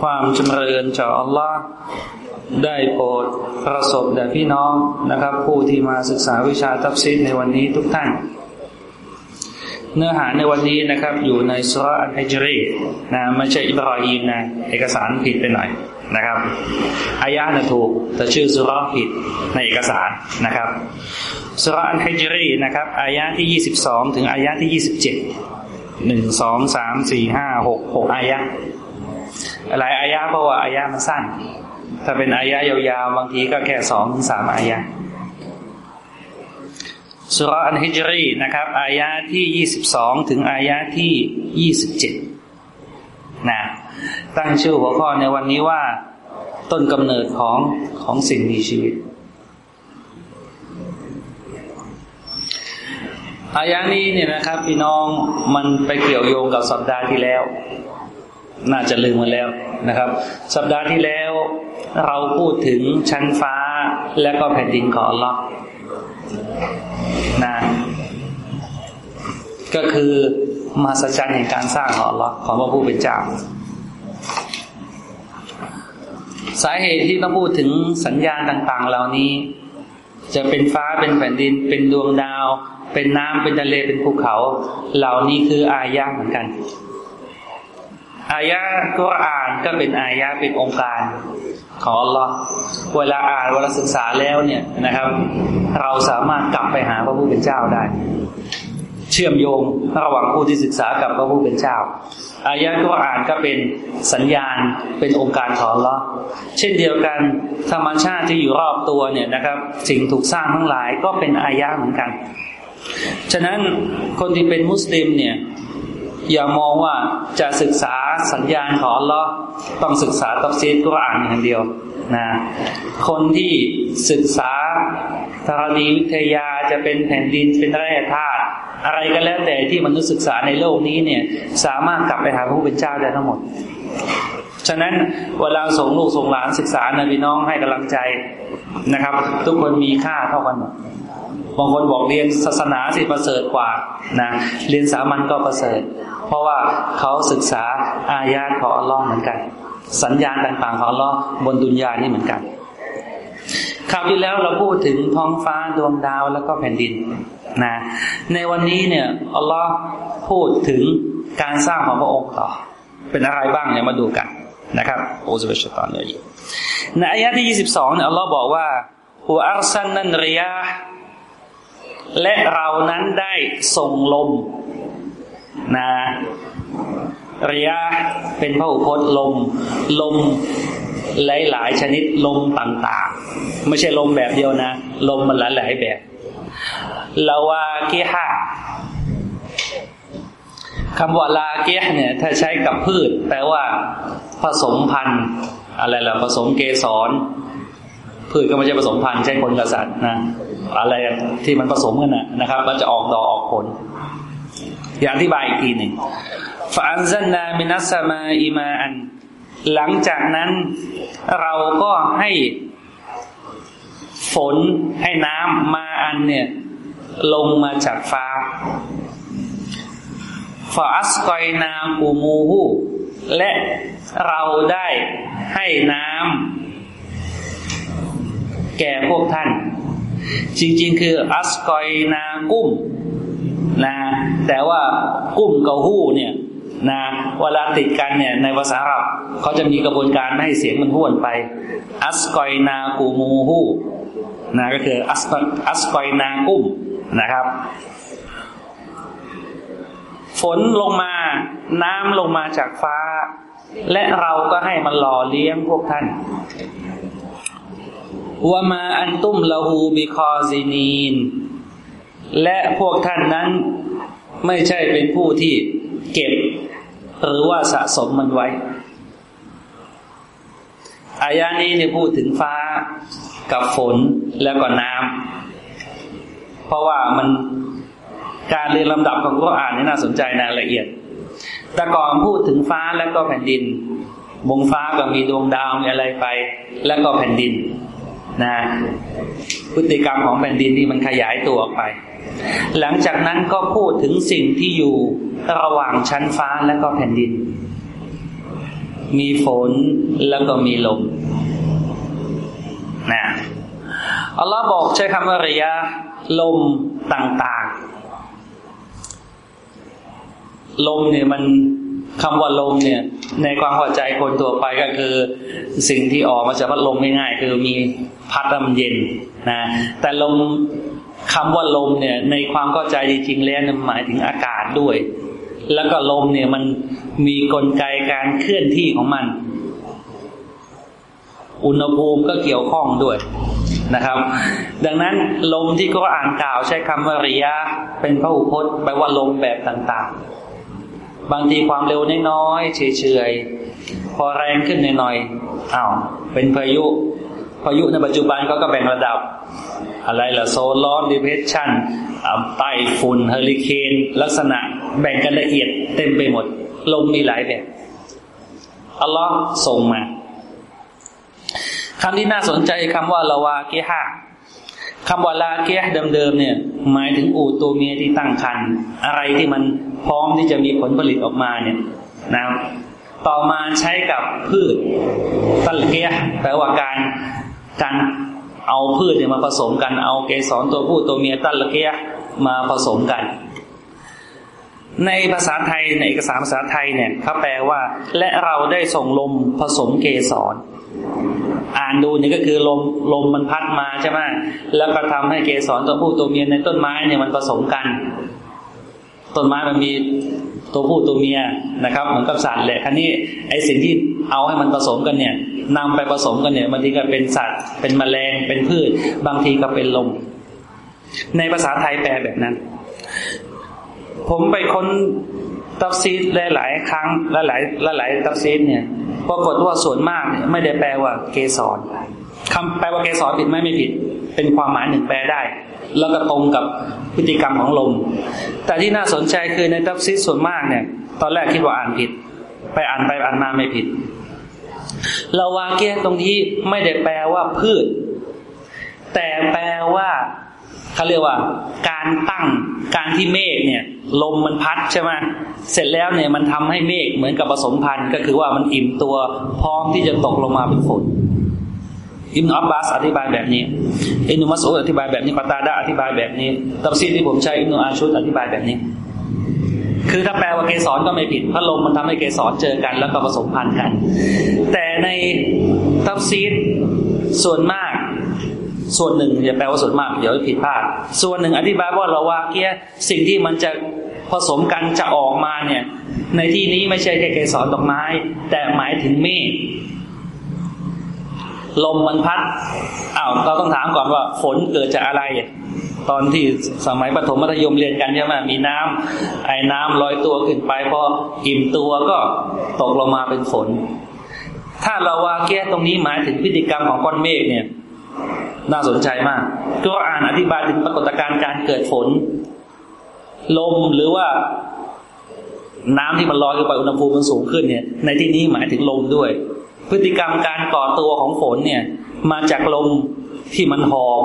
ความจำเริญจากอัลลอฮ์ได้โปรดประสบแด่พี่น้องนะครับ ผู้ที่มาศึกษาวิชาตัฟซีดในวันนี้ทุกท่าน เนื้อหาในวันนี้นะครับ อยู่ในสุรอันฮิจรีนะไม่ใช่อิบราฮิมนะเอกสารผิดไปหน่อยนะครับอายะนะถูกแต่ชื่อสุรผิดในเอกสารนะครับสุรอันฮิจรีนะครับอายะที่ยี่สิบสองถึงอายะที่ยี่สิบเจ็ดหนึ่งสองสามสี่ห้าหกหกอายะ หลายอายะเพราะว่าอายะมันสั้น ถ้าเป็นอายะยาวๆ บางทีก็แค่สองถึงสามอายะสุรอันฮิจรีนะครับ อายะที่ยี่สิบสองถึงอายะที่ยี่สิบเจ็ดนะตั้งชื่อหัวข้อในวันนี้ว่า ต้นกำเนิดของของสิ่งมีชีวิต อายะนี้เนี่ยนะครับ พี่น้องมันไปเกี่ยวโยงกับสัปดาห์ที่แล้ว น่าจะลืมมาแล้วนะครับ สัปดาห์ที่แล้วเราพูดถึงชั้นฟ้าและก็แผ่นดินของอัลลอฮ์นะก็คือมาสัจจันแห่งการสร้างของอัลลอฮ์ของพระผู้เป็นเจ้าสาเหตุที่ต้องพูดถึงสัญญาณต่าง ๆ เหล่านี้ จะเป็นฟ้าเป็นแผ่นดิน เป็นดวงดาว เป็นน้ำเป็นทะเลเป็นภูเขา เหล่านี้คืออายะเหมือนกัน อายะก็อ่านก็เป็นอายะเป็นองค์การของอัลลอฮ์เวลาอ่านเวลาศึกษาแล้วเนี่ยนะครับ เราสามารถกลับไปหาพระผู้เป็นเจ้าได้ เชื่อมโยงระหว่างผู้ที่ศึกษากับพระผู้เป็นเจ้า อายะก็อ่านก็เป็นสัญญาณเป็นองค์การของอัลลอฮ์เช่นเดียวกันธรรมชาติที่อยู่รอบตัวเนี่ยนะครับ สิ่งถูกสร้างทั้งหลายก็เป็นอายะเหมือนกัน ฉะนั้นคนที่เป็นมุสลิมเนี่ย อย่ามองว่าจะศึกษาสัญญาณของอัลลอฮ์ต้องศึกษาตัฟซีดกุรอานอย่างเดียวนะคนที่ศึกษาธรณีวิทยาจะเป็นแผ่นดินเป็นแร่ธาตุอะไรก็แล้วแต่ที่มนุษย์ศึกษาในโลกนี้เนี่ย สามารถกลับไปหาพระผู้เป็นเจ้าได้ทั้งหมด ฉะนั้นเวลาส่งลูกส่งหลานศึกษานะพี่น้องให้กำลังใจนะครับ ทุกคนมีค่าเท่ากันหมด บางคนบอกเรียนศาสนาสิประเสริฐกว่านะเรียนสามัญก็ประเสริฐ เพราะว่าเขาศึกษาอายาของอัลลอฮ์เหมือนกัน สัญญาณต่างๆของอัลลอฮ์บนดุนยานี่เหมือนกันคราวที่แล้วเราพูดถึงท้องฟ้าดวงดาวแล้วก็แผ่นดินนะในวันนี้เนี่ยอัลลอฮ์พูดถึงการสร้างของพระองค์ต่อ เป็นอะไรบ้างเนี่ยมาดูกันนะครับโอซเบชตอนเลยในอายะที่ยี่สิบสองเนี่ยอัลลอฮ์บอกว่าหัวอัลซันนันริยา และเรานั้นได้ส่งลมนะระยะเป็นพระอุพจน์ลม ลมหลายๆ ชนิดลมต่างๆ ไม่ใช่ลมแบบเดียวนะ ลมมันหลายๆแบบลาวาเกียฮะคำว่าลาเกียเนี่ย ถ้าใช้กับพืชแปลว่าผสมพันธุ์ อะไรล่ะผสมเกสร พืชก็ไม่ใช่ผสมพันธุ์ใช่คนกับสัตว์นะอะไรที่มันผสมกันนะนะครับ มันจะออกดอกออกผล อย่างที่บายอีกทีหนึ่งฟาอันซันนามินัสมาอิมาอัน หลังจากนั้นเราก็ให้ฝนให้น้ำมาอันเนี่ย ลงมาจากฟ้าฟาอัสกอยนากูมูฮูและเราได้ให้น้ำ แก่พวกท่าน จริง ๆ คืออัสกอยนากุ้มนะแต่ว่ากุ้มกับหู้เนี่ยนะเวลาติดกันเนี่ยในภาษาอับเขาจะมีกระบวนการไม่ให้เสียงมันห้วนไป อัสกอยนากูมูฮูนะก็คืออัสอัสกอยนากุ้มนะครับ ฝนลงมาน้ำลงมาจากฟ้า และเราก็ให้มันหล่อเลี้ยงพวกท่าน วามาอันตุ้มละหูบิคอซินีน และพวกท่านนั้นไม่ใช่เป็นผู้ที่เก็บหรือว่าสะสมมันไว้ อายานี้เนี่ยพูดถึงฟ้ากับฝนแล้วก็น้ำเพราะว่ามันการเรียนลำดับของกุรอานนี่น่าสนใจนะละเอียด แต่ก่อนพูดถึงฟ้าแล้วก็แผ่นดิน บงฟ้าก็มีดวงดาวมีอะไรไป แล้วก็แผ่นดิน นะพฤติกรรมของแผ่นดินที่มันขยายตัวออกไป หลังจากนั้นก็พูดถึงสิ่งที่อยู่ระหว่างชั้นฟ้าและก็แผ่นดิน มีฝนแล้วก็มีลมนะอัลลอฮ์บอกใช้คำว่าระยะลมต่างๆ ลมเนี่ยมัน คำว่าลมเนี่ย ในความเข้าใจคนทั่วไปก็คือ สิ่งที่ออกมาจากพัดลมง่ายๆคือมีพัดลมเย็นนะแต่ลมคำว่าลมเนี่ย ในความเข้าใจจริงๆแล้วหมายถึงอากาศด้วย แล้วก็ลมเนี่ยมันมีกลไกการเคลื่อนที่ของมัน อุณหภูมิก็เกี่ยวข้องด้วยนะครับ ดังนั้นลมที่ก็อ่านกล่าวใช้คำว่าริยะเป็นพระอุพจน์แปลว่าลมแบบต่างๆ บางทีความเร็วน้อยๆเฉยๆพอแรงขึ้นหน่อยๆอ้าวเป็นพายุ พายุในปัจจุบันก็ก็แบ่งระดับ อะไรล่ะโซนร้อนดีเปรสชันไต้ฝุ่นเฮอริเคนลักษณะแบ่งกันละเอียดเต็มไปหมด ลมมีหลายแบบอัลลอฮ์ส่งมาคำที่น่าสนใจคำว่า لَوَاقِحَ คำว่า لَاقِح เดิมๆเนี่ย หมายถึงอูตัวเมียที่ตั้งครรภ์อะไรที่มันพร้อมที่จะมีผลผลิตออกมาเนี่ยนะต่อมาใช้กับพืชตัลเกียแปลว่าการการเอาพืชเนี่ยมาผสมกันเอาเกสรตัวผู้ตัวเมียตัลเกียมาผสมกัน ในภาษาไทยในเอกสารภาษาไทยเนี่ยเขาแปลว่า และเราได้ส่งลมผสมเกสร อ่านดูเนี่ยก็คือลมลมมันพัดมาใช่ไหมแล้วก็ทำให้เกสรตัวผู้ตัวเมียในต้นไม้เนี่ยมันผสมกัน ต้นไม้มันมีตัวผู้ตัวเมียนะครับเหมือนกับสัตว์แหละคราวนี้ไอสิ่งที่เอาให้มันผสมกันเนี่ยนำไปผสมกันเนี่ยบางทีก็เป็นสัตว์ เป็นแมลงเป็นพืช บางทีก็เป็นลม ในภาษาไทยแปลแบบนั้น ผมไปค้นตัฟซีรหลาย ๆ ครั้งหลายๆหลายๆตัฟซีรเนี่ย ปรากฏว่าส่วนมากเนี่ยไม่ได้แปลว่าเกสรคำแปลว่าเกสรผิดไหมไม่ผิด เป็นความหมายหนึ่งแปลได้ แล้วก็ตรงกับพฤติกรรมของลม แต่ที่น่าสนใจคือในตัฟซีดส่วนมากเนี่ย ตอนแรกคิดว่าอ่านผิด ไปอ่านไปอ่านมาไม่ผิดลาวาเกียตรงนี้ไม่ได้แปลว่าพืช แต่แปลว่า เขาเรียกว่าการตั้งการที่เมฆเนี่ย ลมมันพัดใช่ไหมเสร็จแล้วเนี่ยมันทำให้เมฆเหมือนกับผสมพันธุ์ก็คือว่ามันอิ่มตัวพร้อมที่จะตกลงมาเป็นฝนอิมนุอับบาสอธิบายแบบนี้อินุมัสอุอธิบายแบบนี้ปตาดาอธิบายแบบนี้ตับซีที่ผมใช้อิมนุอาชุดอธิบายแบบนี้ คือถ้าแปลว่าเกสรก็ไม่ผิดพัดลมมันทำให้เกสรเจอกันแล้วก็ผสมพันธุ์กัน แต่ในตับซีดส่วนมาก ส่วนหนึ่งอย่าแปลว่าส่วนมากเดี๋ยวผิดพลาด ส่วนหนึ่งอธิบายว่าเราว่าเกี้ยสิ่งที่มันจะผสมกันจะออกมาเนี่ย ในที่นี้ไม่ใช่แค่เกสรดอกไม้ แต่หมายถึงเมฆลมมันพัดอ้าวเราต้องถามก่อนว่าฝนเกิดจากอะไร ตอนที่สมัยประถมมัธยมเรียนกันใช่ไหมมีน้ำไอ้น้ำลอยตัวขึ้นไปพออิ่มตัวก็ตกลงมาเป็นฝน ถ้าเราว่าแก้ตรงนี้หมายถึงพฤติกรรมของก้อนเมฆเนี่ย น่าสนใจมากก็อ่านอธิบายถึงปรากฏการณ์การเกิดฝน ลมหรือว่าน้ำที่มันลอยขึ้นไปอุณหภูมิมันสูงขึ้นเนี่ย ในที่นี้หมายถึงลมด้วย พฤติกรรมการก่อตัวของฝนเนี่ย มาจากลมที่มันหอบ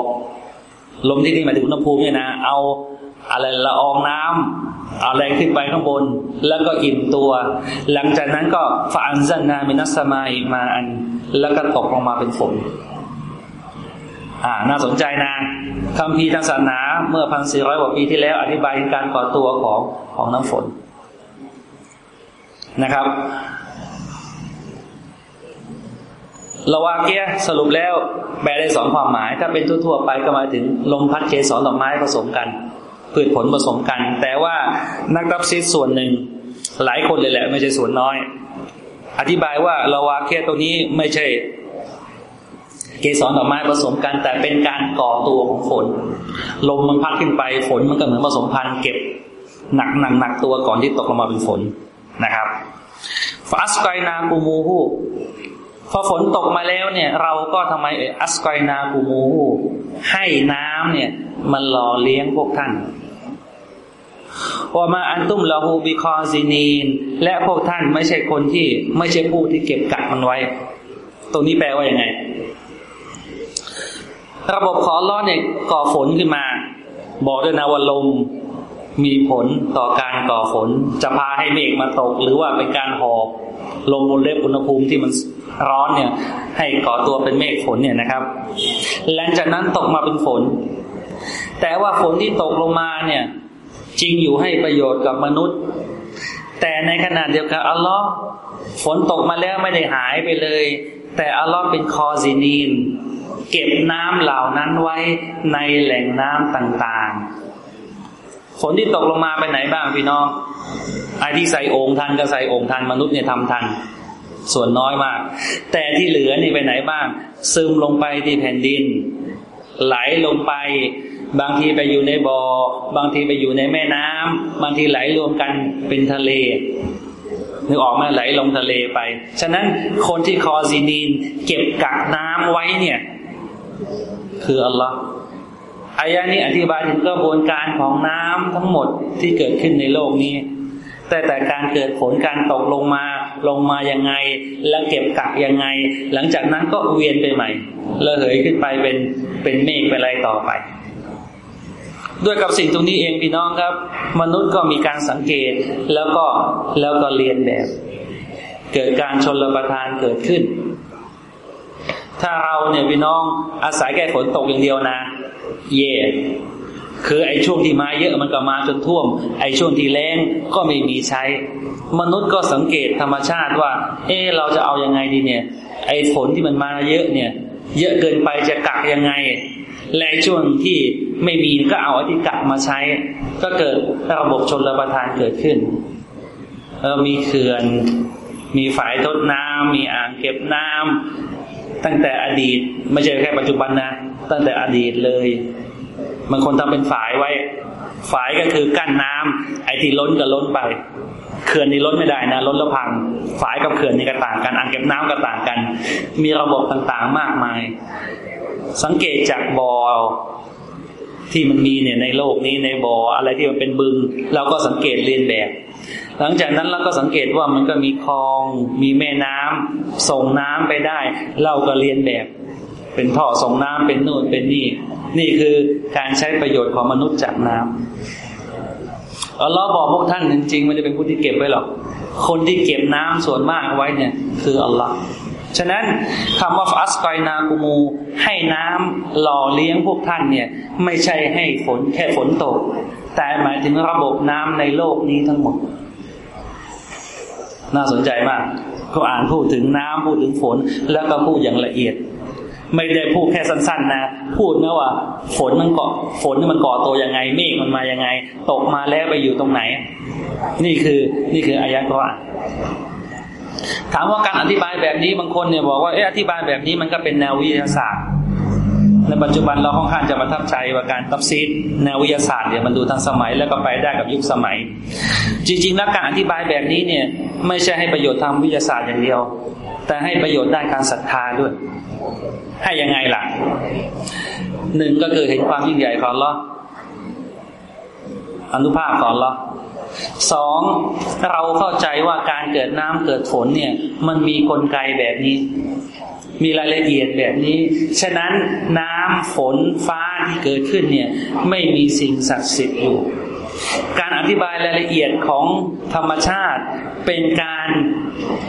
ลมที่นี่หมายถึงอุณหภูมิเนี่ยนะเอาอะไรละอองน้ำอะไรขึ้นไปข้างบน แล้วก็อิ่มตัว หลังจากนั้นก็ฟานซันนามินัสมาอิมาอัน แล้วก็ตกลงมาเป็นฝน อ่าน่าสนใจนะคำพีทางศาสนาเมื่อพันสี่ร้อยกว่าปีที่แล้ว อธิบายการก่อตัวของของน้ำฝนนะครับละวาเกียสรุปแล้วแปลได้สองความหมาย ถ้าเป็นทั่วๆไปก็หมายถึงลมพัดเกสรดอกไม้ผสมกันพืชผลผสมกัน แต่ว่านักรับซิดส่วนหนึ่ง หลายคนเลยแหละ ไม่ใช่ส่วนน้อย อธิบายว่าละวาเกียตัวนี้ไม่ใช่ เกสรดอกไม้ผสมกันแต่เป็นการก่อตัวของฝน ลมมันพัดขึ้นไปฝนมันก็เหมือนผสมพันธุ์เก็บหนักหนักหนักตัวก่อนที่ตกลงมาเป็นฝนนะครับฟาสไกนากูมูฮูพอฝนตกมาแล้วเนี่ย เราก็ทำไมเอออัสกนาคูมูให้น้ำเนี่ย มันหล่อเลี้ยงพวกท่านว่ามาอันตุ้มลาหูบิคอซินีน และพวกท่านไม่ใช่คนที่ไม่ใช่ผู้ที่เก็บกักมันไว้ ตรงนี้แปลว่าอย่างไง ระบบขอร้อนเนี่ยก่อฝนขึ้นมา บอกด้วยนะว่าลมมีผลต่อการก่อฝน จะพาให้เมฆมาตก หรือว่าเป็นการหอบลมบนเล็บอุณหภูมิที่มันร้อนเนี่ย ให้ก่อตัวเป็นเมฆฝนเนี่ยนะครับหลังจากนั้นตกมาเป็นฝน แต่ว่าฝนที่ตกลงมาเนี่ย จริงอยู่ให้ประโยชน์กับมนุษย์ แต่ในขณะเดียวกันอัลลอฮ์ฝนตกมาแล้วไม่ได้หายไปเลย แต่อัลลอฮ์เป็นคอซีนีน เก็บน้ำเหล่านั้นไว้ในแหล่งน้ำต่างๆ ฝนที่ตกลงมาไปไหนบ้างพี่น้องไอ้ที่ใส่โอ่งทันก็ใส่โอ่งทันมนุษย์เนี่ยทำทัน ส่วนน้อยมาก แต่ที่เหลือนี่ไปไหนบ้าง ซึมลงไปที่แผ่นดิน ไหลลงไป บางทีไปอยู่ในบอ่อบางทีไปอยู่ในแม่น้ำบางทีไหลรวมกันเป็นทะเลนึกออกไหมไหลลงทะเลไป ฉะนั้นคนที่คอซีนีนเก็บกักน้ำไว้เนี่ย คืออัลลอฮ์อายะนี้อธิบายถึงกระบวนการของน้ำทั้งหมดที่เกิดขึ้นในโลกนี้ แต่แต่การเกิดฝนการตกลงมาลงมายังไง แล้วเก็บกักยังไง หลังจากนั้นก็เวียนไปใหม่ระเหยขึ้นไปเป็นเป็นเมฆไปอะไรต่อไป ด้วยกับสิ่งตรงนี้เองพี่น้องครับ มนุษย์ก็มีการสังเกตแล้วก็แล้วก็เรียนแบบ เกิดการชนรประทานเกิดขึ้น ถ้าเราเนี่ยพี่น้องอาศัยแค่ฝนตกอย่างเดียวนะ เย่คือไอ้ช่วงที่มาเยอะมันก็มาจนท่วม ไอ้ช่วงที่แรงก็ไม่มีใช้ มนุษย์ก็สังเกตธรรมชาติว่า เออเราจะเอายังไงดีเนี่ย ไอ้ฝนที่มันมาเยอะเนี่ย เยอะเกินไปจะกักยังไง และช่วงที่ไม่มีก็เอาอธิกักมาใช้ ก็เกิดระบบชนระประทานเกิดขึ้นเออมีเขื่อนมีฝายทดน้ำมีอ่างเก็บน้ำ ตั้งแต่อดีต ไม่ใช่แค่ปัจจุบันนะ ตั้งแต่อดีตเลยบางคนทำเป็นฝายไว้ ฝายก็คือกั้นน้ำไอ้ที่ล้นก็ล้นไปเขื่อนนี่ล้นไม่ได้นะล้นแล้วพัง ฝายกับเขื่อนนี่ก็ต่างกันอ่างเก็บน้ำก็ต่างกัน มีระบบต่างๆมากมาย สังเกตจากบ่อที่มันมีเนี่ยในโลกนี้ในบ่ออะไรที่มันเป็นบึง เราก็สังเกตเรียนแบบ หลังจากนั้นเราก็สังเกตว่ามันก็มีคลอง มีแม่น้ำส่งน้ำไปได้ เราก็เรียนแบบ เป็นท่อส่งน้ำเป็นนู่นเป็นนี่ นี่คือการใช้ประโยชน์ของมนุษย์จากน้ำอัลลอฮ์บอกพวกท่านจริงๆไม่ได้เป็นผู้ที่เก็บไว้หรอก คนที่เก็บน้ำส่วนมากไว้เนี่ย คืออัลลอฮ์ฉะนั้นคำว่าฟัสกอยนากูมู ให้น้ำหล่อเลี้ยงพวกท่านเนี่ย ไม่ใช่ให้ฝนแค่ฝนตก แต่หมายถึงระบบน้ำในโลกนี้ทั้งหมด น่าสนใจมากเขาอ่านพูดถึงน้ำพูดถึงฝน แล้วก็พูดอย่างละเอียด ไม่ได้พูดแค่สั้น ๆ นะ พูดนะว่า ฝนมันเกาะฝนมันก่อตัวยังไง เมฆมันมายังไง ตกมาแล้วไปอยู่ตรงไหน นี่คือนี่คืออายะกรอานถามว่าการอธิบายแบบนี้บางคนเนี่ยบอกว่าเอออธิบายแบบนี้มันก็เป็นแนววิทยาศาสตร์ ในปัจจุบันเราค่อนข้างจะประทับใจว่าการตับซีดแนววิทยาศาสตร์เนี่ยมันดูทันสมัยแล้วก็ไปได้กับยุคสมัย จริง ๆ แล้วการอธิบายแบบนี้เนี่ย ไม่ใช่ให้ประโยชน์ทางวิทยาศาสตร์อย่างเดียว แต่ให้ประโยชน์ด้านการศรัทธาด้วย ให้ยังไงล่ะหนึ่งก็คือเห็นความยิ่งใหญ่ของลออนุภาพของลอสองเราเข้าใจว่าการเกิดน้ำเกิดฝนเนี่ย มันมีกลไกแบบนี้ มีรายละเอียดแบบนี้ ฉะนั้นน้ำฝนฟ้าที่เกิดขึ้นเนี่ยไม่มีสิ่งศักดิ์สิทธิ์อยู่ การอธิบายรายละเอียดของธรรมชาติเป็นการ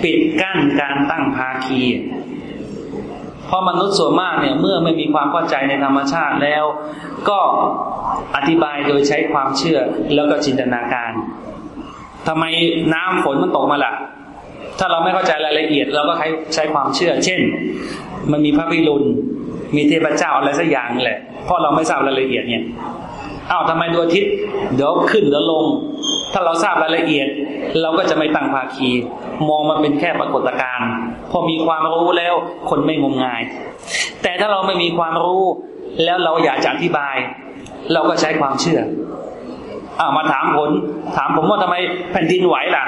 ปิดกั้นการตั้งภาคี เพราะมนุษย์ส่วนมากเนี่ยเมื่อไม่มีความเข้าใจในธรรมชาติแล้ว ก็อธิบายโดยใช้ความเชื่อแล้วก็จินตนาการทำไมน้ำฝนมันตกมาล่ะ ถ้าเราไม่เข้าใจรายละเอียดเราก็ใช้ใช้ความเชื่อ เช่น มันมีพระพิรุณมีเทพเจ้าอะไรสักอย่างแหละเพราะเราไม่ทราบรายละเอียดเนี่ยอ้าวทำไมดวงอาทิตย์เดี๋ยวขึ้นเดี๋ยวลง ถ้าเราทราบรายละเอียด เราก็จะไม่ตั้งภาคี มองมันเป็นแค่ปรากฏการณ์พอมีความรู้แล้วคนไม่งมงาย แต่ถ้าเราไม่มีความรู้ แล้วเราอยากจะอธิบาย เราก็ใช้ความเชื่ออ้าวมาถามผล ถามผมว่าทำไมแผ่นดินไหวล่ะ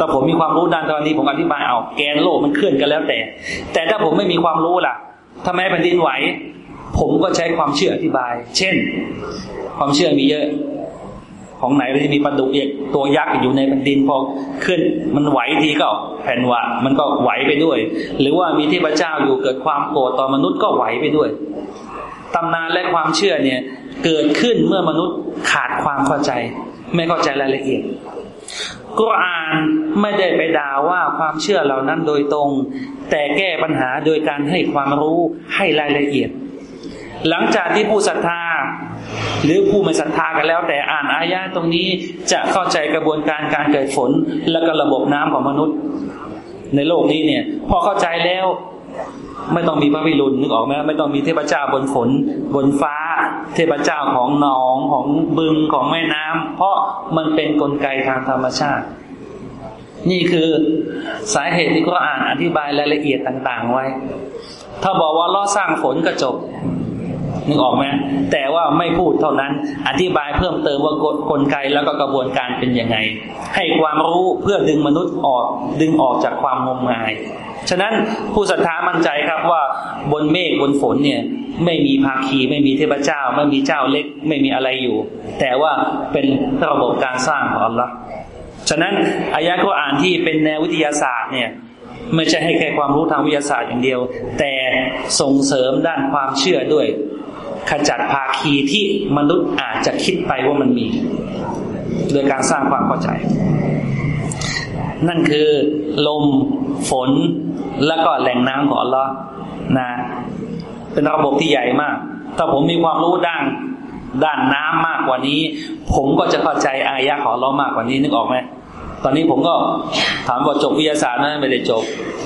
ถ้าผมมีความรู้ด้านตอนนี้ผมอธิบายเอาแกนโลกมันเคลื่อนกันแล้วแต่ แต่ถ้าผมไม่มีความรู้ล่ะทำไมแผ่นดินไหว ผมก็ใช้ความเชื่ออธิบาย เช่น ความเชื่อมีเยอะ ของไหนที่มีปลาดุกเอกตัวยักษ์อยู่ในแผ่นดินพอขึ้นมันไหวทีก็แผ่นวะมันก็ไหวไปด้วย หรือว่ามีเทพเจ้าอยู่เกิดความโกรธต่อมนุษย์ก็ไหวไปด้วยตำนานและความเชื่อเนี่ยเกิดขึ้นเมื่อมนุษย์ขาดความเข้าใจ ไม่เข้าใจรายละเอียด กุรอานไม่ได้ไปด่าว่าความเชื่อเหล่านั้นโดยตรง แต่แก้ปัญหาโดยการให้ความรู้ให้รายละเอียด หลังจากที่ผู้ศรัทธา หรือผู้ไม่ศรัทธากันแล้ว แต่อ่านอายะตรงนี้จะเข้าใจกระบวนการการเกิดฝน และก็ระบบน้ำของมนุษย์ ในโลกนี้เนี่ย พอเข้าใจแล้ว ไม่ต้องมีพระวิรุณนึกออกไหมไม่ต้องมีเทพเจ้าบนฝนบนฟ้า เทพเจ้าของหนองของบึงของแม่น้ำเพราะมันเป็นนกลไกทางธรรมชาติ นี่คือสาเหตุที่ก็อ่านอธิบายรายละเอียดต่าง ๆ ไว้ ถ้าบอกว่าล่อสร้างฝนก็จบ นึกออกไหมแต่ว่าไม่พูดเท่านั้น อธิบายเพิ่มเติมว่ากฎกลไกแล้วก็กระบวนการเป็นยังไง ให้ความรู้เพื่อดึงมนุษย์ออกดึงออกจากความงมงาย ฉะนั้นผู้ศรัทธามั่นใจครับว่าบนเมฆบนฝนเนี่ยไม่มีภาคีไม่มีเทพเจ้า ไม่มีเจ้าเล็กไม่มีอะไรอยู่ แต่ว่าเป็นระบบการสร้างของอัลลอฮ์ฉะนั้นอายะก็อ่านที่เป็นแนววิทยาศาสตร์เนี่ยไม่ใช่ให้แค่ความรู้ทางวิทยาศาสตร์อย่างเดียว แต่ส่งเสริมด้านความเชื่อด้วย ขจัดภาคีที่มนุษย์อาจจะคิดไปว่ามันมี โดยการสร้างความเข้าใจ นั่นคือลมฝนแล้วก็แหล่งน้ำของอัลลอฮ์นะ เป็นระบบที่ใหญ่มาก ถ้าผมมีความรู้ด้านด้านน้ำมากกว่านี้ ผมก็จะเข้าใจอายะของอัลลอฮ์มากกว่านี้นึกออกไหมตอนนี้ผมก็ถามว่าจบวิทยาศาสตร์นะไม่ได้จบ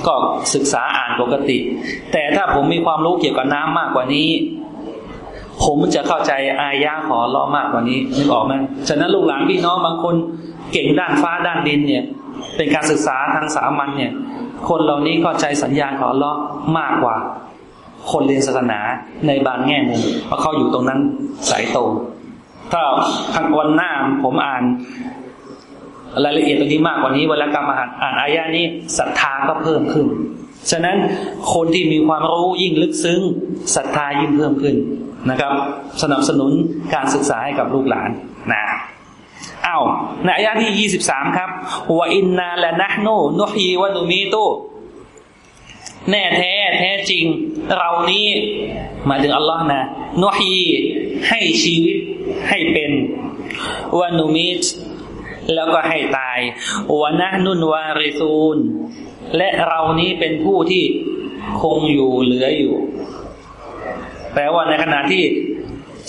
ก็ศึกษาอ่านปกติ แต่ถ้าผมมีความรู้เกี่ยวกับน้ำมากกว่านี้ ผมจะเข้าใจอายะของล้อมากกว่านี้นึกออกไหมฉะนั้นลูกหลานพี่น้องบางคนเก่งด้านฟ้าด้านดินเนี่ย เป็นการศึกษาทางสามัญเนี่ย คนเหล่านี้เข้าใจสัญญาณของล้อมากกว่า คนเรียนศาสนาในบางแง่มุมเพราะเขาอยู่ตรงนั้นสายตรงถ้าทางวันหน้าผมอ่านรายละเอียดตรงนี้มากกว่านี้เวลากรรมอ่านอายะนี้ศรัทธาก็เพิ่มขึ้น ฉะนั้นคนที่มีความรู้ยิ่งลึกซึ้งศรัทธายิ่งเพิ่มขึ้น นะครับ สนับสนุนการศึกษาให้กับลูกหลานนะอ้าวในอายะที่ยี่สิบสามครับวอินนาละนะโนนุฮีวะนุมีตุแน่แท้แท้จริง เรานี้หมายถึงอัลลอฮ์นะนุฮีให้ชีวิตให้เป็นวะนุมีตแล้วก็ให้ตายวะนะนุนวาริซูนและเรานี้เป็นผู้ที่คงอยู่เหลืออยู่ แปลว่าในขณะที่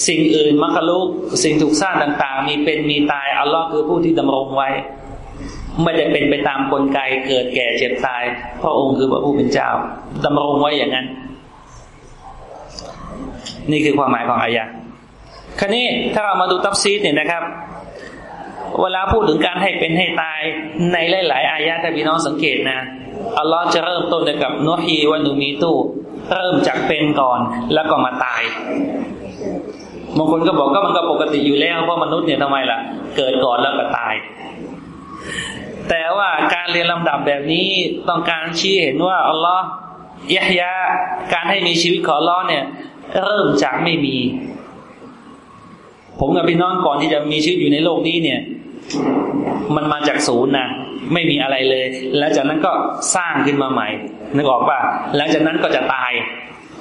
สิ่งอื่นมรรคลุกสิ่งถูกสร้างต่างๆ มีเป็นมีตายอัลลอฮ์คือผู้ที่ดำรงไว้ ไม่ได้เป็นไปตามกลไกเกิดแก่เจ็บตายพระองค์คือพระผู้เป็นเจ้าดำรงไว้อย่างนั้น นี่คือความหมายของอายะครนี้ถ้าเรามาดูตัฟซีดเนี่ยนะครับ เวลาพูดถึงการให้เป็นให้ตายในหลาย ๆ อายะถ้าพี่น้องสังเกตนะ อัลลอฮ์จะเริ่มต้นด้วยกับนุฮีวานุมีตู้เริ่มจากเป็นก่อนแล้วก็มาตายบางคนก็บอกก็มันก็ปกติอยู่แล้วเพราะมนุษย์เนี่ยทำไมล่ะ เกิดก่อนแล้วก็ตาย แต่ว่าการเรียนลำดับแบบนี้ต้องการชี้เห็นว่าอัลลอฮ์ยะยะการให้มีชีวิตของอัลลอฮ์เนี่ย เริ่มจากไม่มี ผมกับพี่น้องก่อนที่จะมีชีวิตอยู่ในโลกนี้เนี่ย มันมาจากศูนย์นะ ไม่มีอะไรเลย แล้วจากนั้นก็สร้างขึ้นมาใหม่ นึกออกป่ะหลังจากนั้นก็จะตาย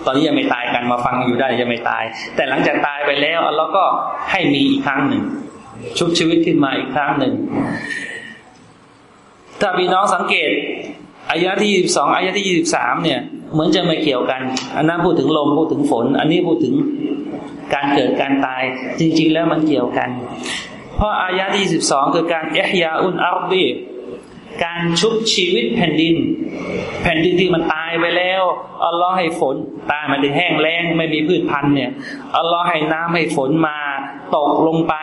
ตอนนี้ยังไม่ตายกันมาฟังอยู่ได้ยังไม่ตาย แต่หลังจากตายไปแล้วอัลลอฮ์ก็ให้มีอีกครั้งหนึ่ง ชุบชีวิตขึ้นมาอีกครั้งหนึ่ง ถ้าพี่น้องสังเกตอายะที่ยี่สองอายะที่ยี่สิบสามเนี่ย เหมือนจะไม่เกี่ยวกัน อันนั้นพูดถึงลมพูดถึงฝน อันนี้พูดถึงการเกิดการตาย จริง ๆ แล้วมันเกี่ยวกัน เพราะอายะที่ยี่สิบสองคือการเอะยาอุนอัลบี การชุบชีวิตแผ่นดิน แผ่นดินที่มันตายไปแล้วอัลลอฮ์ให้ฝนตายมันได้แห้งแล้งไม่มีพืชพันธุ์เนี่ยอัลลอฮ์ให้น้ำให้ฝนมาตกลงไป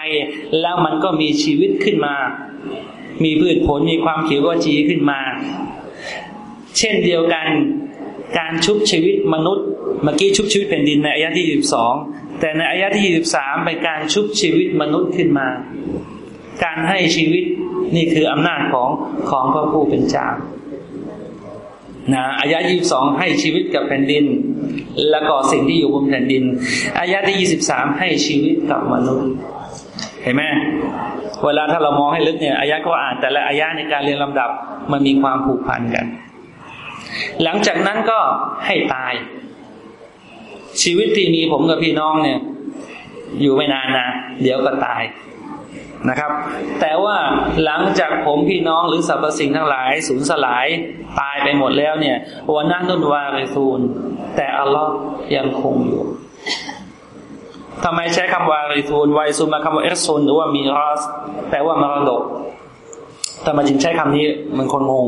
แล้วมันก็มีชีวิตขึ้นมา มีพืชผลมีความเขียวก็จีขึ้นมา เช่นเดียวกันการชุบชีวิตมนุษย์ เมื่อกี้ชุบชีวิตแผ่นดินในอายะที่ยี่สิบสองแต่ในอายะที่ยี่สิบสามเป็นการชุบชีวิตมนุษย์ขึ้นมา การให้ชีวิต นี่คืออำนาจของของพระผู้เป็นเจ้านะอายะยี่สองให้ชีวิตกับแผ่นดิน แล้วก็สิ่งที่อยู่บนแผ่นดินอายะที่ยี่สิบสามให้ชีวิตกับมนุษย์ เห็นไหมเวลาถ้าเรามองให้ลึกเนี่ยอายะก็อ่านแต่ละอายะในการเรียนลำดับมันมีความผูกพันกัน หลังจากนั้นก็ให้ตาย ชีวิตที่มีผมกับพี่น้องเนี่ย อยู่ไม่นานนะเดี๋ยวก็ตาย นะครับ แต่ว่าหลังจากผมพี่น้องหรือสรรพสิ่งทั้งหลายสูญสลายตายไปหมดแล้วเนี่ยวันนั้นนุนวาเรซูนแต่อัลลอฮ์ยังคงอยู่ทำไมใช้คำวาริทูนไวซูมาคำว่าเอซุนหรือว่ามีรอสแปลว่ามรดกทำไมจึงใช้คำนี้มันคนงง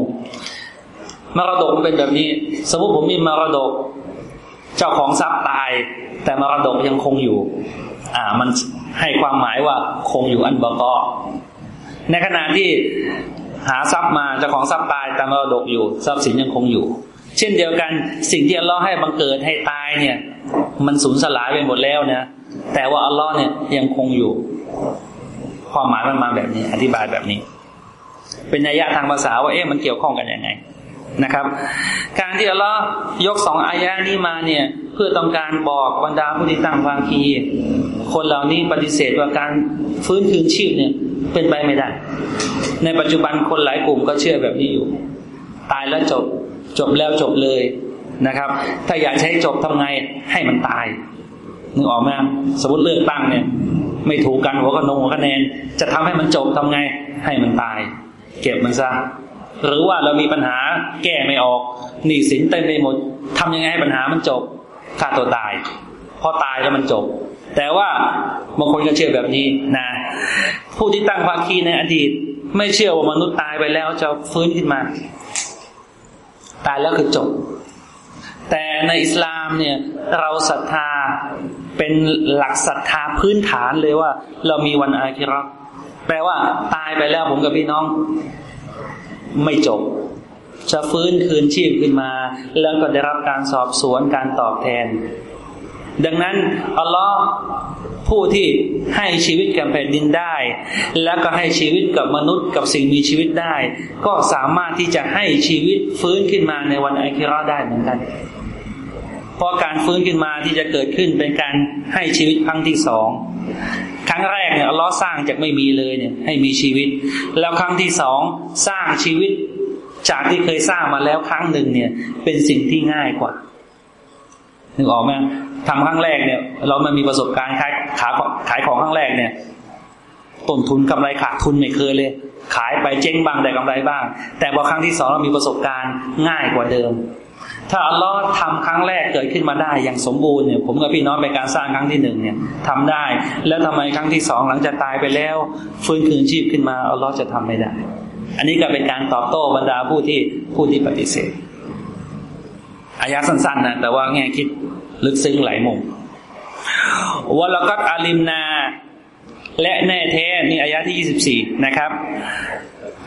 มรดกเป็นแบบนี้ สมมติผมมีมรดก เจ้าของทรัพย์ตาย แต่มรดกยังคงอยู่ อ่า มัน ให้ความหมายว่าคงอยู่อันบกอในขณะที่หาทรัพย์มาเจ้าของทรัพย์ตายต่มรดกอยู่ ทรัพย์สินยังคงอยู่ เช่นเดียวกันสิ่งที่อัลลอฮ์ให้บังเกิดให้ตายเนี่ย มันสูญสลายไปหมดแล้วนะแต่ว่าอัลลอฮ์เนี่ยยังคงอยู่ความหมายมันมาแบบนี้ อธิบายแบบนี้ เป็นนัยยะทางภาษาว่าเอ๊ะมันเกี่ยวข้องกันยังไง นะครับ การที่อัลลอฮ์ยกสองอายะนี้มาเนี่ย เพื่อต้องการบอกบรรดาผู้ที่ตั้งภาคี คนเหล่านี้ปฏิเสธว่าการฟื้นคืนชีพเนี่ยเป็นไปไม่ได้ ในปัจจุบันคนหลายกลุ่มก็เชื่อแบบนี้อยู่ ตายแล้วจบจบแล้วจบเลยนะครับ ถ้าอยากใช้จบทำไงให้มันตายนึกออกไหมสมมติเลือกตั้งเนี่ย ไม่ถูกกันหัวคะนงหัวคะแนน จะทำให้มันจบทำไงให้มันตาย เก็บมันซะ หรือว่าเรามีปัญหาแก้ไม่ออกหนี้สินเต็มไปหมดทำยังไงให้ปัญหามันจบฆ่าตัวตาย พอตายแล้วมันจบ แต่ว่าบางคนก็เชื่อแบบนี้นะ ผู้ที่ตั้งภาคีในอดีต ไม่เชื่อว่ามนุษย์ตายไปแล้วจะฟื้นขึ้นมา ตายแล้วคือจบ แต่ในอิสลามเนี่ย เราศรัทธาเป็นหลักศรัทธาพื้นฐานเลยว่า เรามีวันอาคิรอแปลว่าตายไปแล้วผมกับพี่น้อง ไม่จบ จะฟื้นคืนชีพขึ้นมา แล้วก็ได้รับการสอบสวนการตอบแทน ดังนั้นอัลลอฮ์ผู้ที่ให้ชีวิตกับแผ่นดินได้ แล้วก็ให้ชีวิตกับมนุษย์กับสิ่งมีชีวิตได้ ก็สามารถที่จะให้ชีวิตฟื้นขึ้นมาในวันอัคราได้เหมือนกัน ราะการฟื้นขึ้นมาที่จะเกิดขึ้นเป็นการให้ชีวิตครั้งที่สองครั้งแรกเนี่ยอัลลอฮ์สร้างจากไม่มีเลยเนี่ย ให้มีชีวิต แล้วครั้งที่สองสร้างชีวิตจากที่เคยสร้างมาแล้วครั้งหนึ่งเนี่ย เป็นสิ่งที่ง่ายกว่านึกออกไหมทำครั้งแรกเนี่ย เรามันมีประสบการณ์ขายขายขายของครั้งแรกเนี่ยต้นทุนกำไรขาดทุนไม่เคยเลย ขายไปเจ๊งบ้างได้กำไรบ้าง แต่พอครั้งที่สองเรามีประสบการณ์ง่ายกว่าเดิม ถ้าอัลลอฮ์ทำครั้งแรกเกิดขึ้นมาได้อย่างสมบูรณ์เนี่ยผมกับพี่น้องเป็นการสร้างครั้งที่หนึ่งเนี่ยทำได้ แล้วทำไมครั้งที่สองหลังจากตายไปแล้ว ฟื้นคืนชีพขึ้นมาอัลลอฮ์จะทำไม่ได้ อันนี้ก็เป็นการตอบโต้บรรดาผู้ที่ผู้ที่ปฏิเสธอายะสั้นๆนะแต่ว่าแง่คิดลึกซึ้งหลายมุมวะลกัดอาลิมนา และแน่แท้นี่อายะที่ยี่สิบสี่นะครับ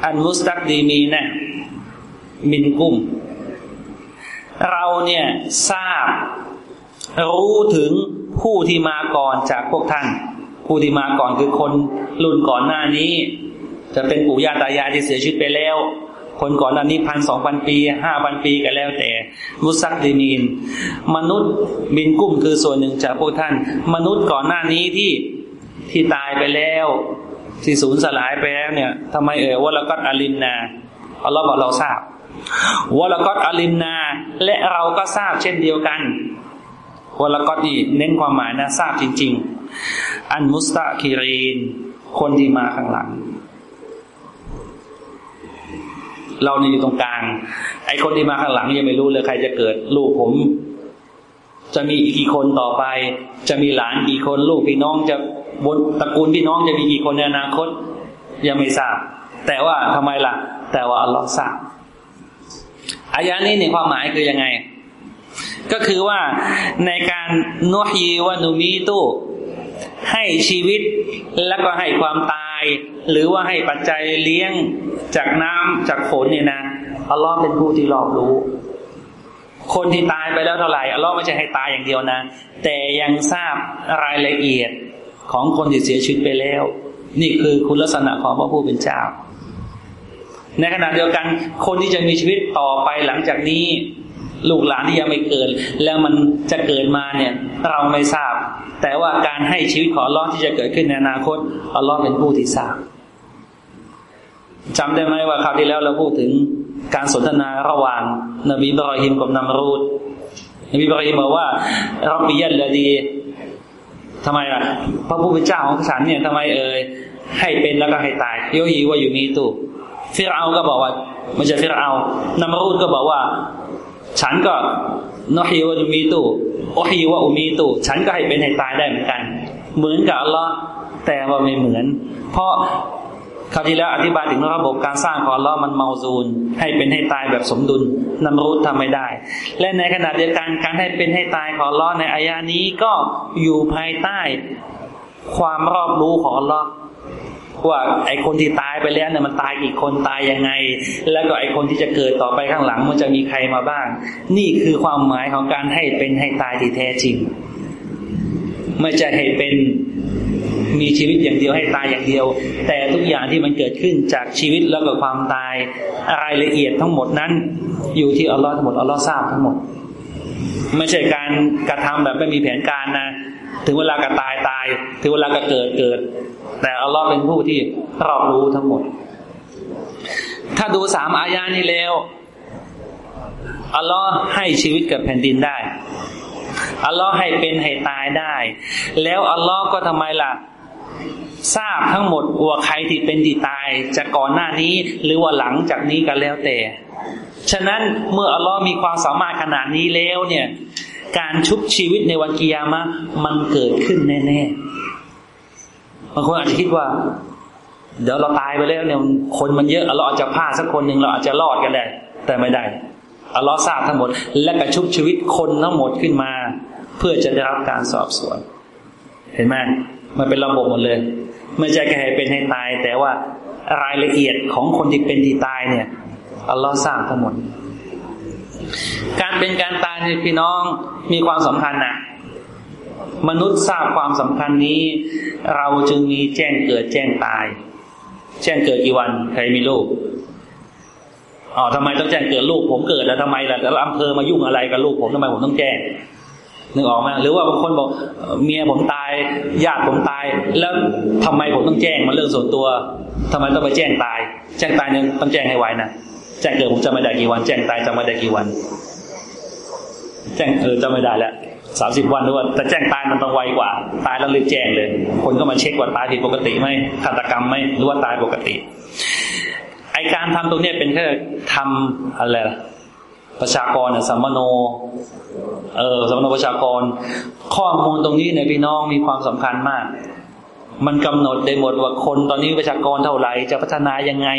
อันมุสตักดีมีนะมินกุม เราเนี่ยทราบ รู้ถึงผู้ที่มาก่อนจากพวกท่าน ผู้ที่มาก่อนคือคนรุ่นก่อนหน้านี้ จะเป็นปู่ย่าตายายที่เสียชีวิตไปแล้ว คนก่อนหน้านี้พันสองพันปีห้าพันปีก็แล้วแต่มุสักดีนีน มนุษย์บินกุ้มคือส่วนหนึ่งจากพวกท่าน มนุษย์ก่อนหน้านี้ที่ที่ตายไปแล้วที่สูญสลายไปแล้วเนี่ยทำไมเอ่ยว่าเราก็อาลินนาอัลลอฮ์บอกเราทราบ วลกอตอลินนา และเราก็ทราบเช่นเดียวกันวลกอตนี่เน้นความหมายนะทราบจริง ๆ อันมุสตะคีรีน คนที่มาข้างหลัง เราเนี่ยอยู่ตรงกลาง ไอ้คนที่มาข้างหลังยังไม่รู้เลยใครจะเกิดลูกผม จะมีอีกกี่คนต่อไป จะมีหลานกี่คนลูกพี่น้องจะบนตระกูลพี่น้องจะมีกี่คนในอนาคต ยังไม่ทราบ แต่ว่าทำไมล่ะ แต่ว่าอัลลอฮ์ทราบ อายะนี้ในความหมายคือยังไง ก็คือว่าในการนุฮีวานุมีตุให้ชีวิตแล้วก็ให้ความตาย หรือว่าให้ปัจจัยเลี้ยงจากน้ำจากฝนเนี่ยนะอัลลอฮ์เป็นผู้ที่รอบรู้ คนที่ตายไปแล้วเท่าไหร่อัลลอฮ์ไม่ใช่ให้ตายอย่างเดียวนะ แต่ยังทราบรายละเอียดของคนที่เสียชีวิตไปแล้ว นี่คือคุณลักษณะของพระผู้เป็นเจ้า ในขณะเดียวกันคนที่จะมีชีวิตต่อไปหลังจากนี้ ลูกหลานที่ยังไม่เกิด แล้วมันจะเกิดมาเนี่ย เราไม่ทราบ แต่ว่าการให้ชีวิตของอัลลอที่จะเกิดขึ้นในอนาคตอัลลอฮ์เป็นผู้ที่ทราบจำได้ไหมว่าคราวที่แล้วเราพูดถึงการสนทนาระหว่าง นบีบรอฮิมกับนามรูดนบีบรอฮิมบอกว่ารับบิยันละดีทำไมล่ะพระผู้เป็นเจ้าของฉันเนี่ยทำไมเอ่ยให้เป็นแล้วก็ให้ตายโยฮีว่าอยู่มีตู้ ฟิรเอาก็บอกว่าไม่ใช่ฟิรเอานามรูดก็บอกว่า ฉันก็นอฮีว่าอยู่มีตู้โอฮีว่าอุมีตู้ฉันก็ให้เป็นให้ตายได้เหมือนกัน เหมือนกับอัลลอฮ์แต่ว่าไม่เหมือน เพราะคราวที่แล้วอธิบายถึงระบบการสร้างของอัล้อฮ์มันเมาซูนให้เป็นให้ตายแบบสมดุลนำรูททำไม่ได้ และในขณะเดียวกันการให้เป็นให้ตายของอัล้อฮ์ในอายานี้ก็อยู่ภายใต้ความรอบรู้ของอัล้อฮ์ ว่าไอคนที่ตายไปแล้วเนี่ยมันตายกี่คนตายยังไง แล้วก็ไอคนที่จะเกิดต่อไปข้างหลัง มันจะมีใครมาบ้าง นี่คือความหมายของการให้เป็นให้ตายที่แท้จริง ไม่ใช่ให้เป็นมีชีวิตอย่างเดียวให้ตายอย่างเดียว แต่ทุกอย่างที่มันเกิดขึ้นจากชีวิตแล้วก็ความตายรายละเอียดทั้งหมดนั้น อยู่ที่อัลลอฮ์ทั้งหมดอัลลอฮ์ทราบทั้งหมด ไม่ใช่การกระทำแบบไม่มีแผนการนะถึงเวลากระตายตาย ถึงเวลากระเกิดเกิด แต่อัลลอฮ์เป็นผู้ที่รอบรู้ทั้งหมด ถ้าดูสามอายานี้แล้วอัลลอฮ์ให้ชีวิตกับแผ่นดินได้ อัลลอฮ์ให้เป็นให้ตายได้ แล้วอัลลอฮ์ก็ทำไมล่ะ ทราบทั้งหมดว่าใครที่เป็นที่ตายจะก่อนหน้านี้ หรือว่าหลังจากนี้กันแล้วแต่ ฉะนั้นเมื่ออัลลอฮ์มีความสามารถขนาดนี้แล้วเนี่ย การชุบชีวิตในวันกิยามะมันเกิดขึ้นแน่ๆ บางคนอาจจะคิดว่า เดี๋ยวเราตายไปแล้วเนี่ยคนมันเยอะเราอาจจะพลาดสักคนหนึ่งเราอาจจะรอดกันได้แต่ไม่ได้อัลลอฮ์ทราบทั้งหมด และกระชุบชีวิตคนทั้งหมดขึ้นมา เพื่อจะได้รับการสอบสวน เห็นไหมมันเป็นระบบหมดเลย ไม่ใช่แค่ให้เป็นให้ตาย แต่ว่ารายละเอียดของคนที่เป็นที่ตายเนี่ยอัลลอฮ์สร้างทั้งหมด การเป็นการตายเนี่พี่น้องมีความสำคัญนะ มนุษย์ทราบความสำคัญนี้ เราจึงมีแจ้งเกิดแจ้งตาย แจ้งเกิดกี่วันใครมีลูกอ๋อทำไมต้องแจ้งเกิดลูกผมเกิดแล้วทำไมล่ะแต่อำเภอมายุ่งอะไรกับลูกผมทำไมผมต้องแจ้งนึกออกไหมหรือว่าบางคนบอกเมียผมตายญาติผมตาย แล้วทำไมผมต้องแจ้งมันเรื่องส่วนตัวทำไมต้องไปแจ้งตาย แจ้งตายเนี่ยต้องแจ้งให้ไวนะแจ้งเกิดผมจะไม่ได้กี่วัน แจ้งตายจะไม่ได้กี่วัน แจ้งเออจะไม่ได้แล้ว สามสิบวันด้วยแต่แจ้งตายมันต้องไวกว่า ตายแล้วรีบแจ้งเลย คนก็มาเช็คว่าตายผิดปกติไหมฆาตกรรมไหมหรือว่าตายปกติ ไอการทำตรงนี้เป็นแค่ทำอะไรประชากรเนี่ยสัมมโน เออสัมมโนประชากร ข้อมูลตรงนี้ในพี่น้องมีความสำคัญมาก มันกำหนดได้หมดว่าคนตอนนี้ประชากรเท่าไหร่จะพัฒนายังไง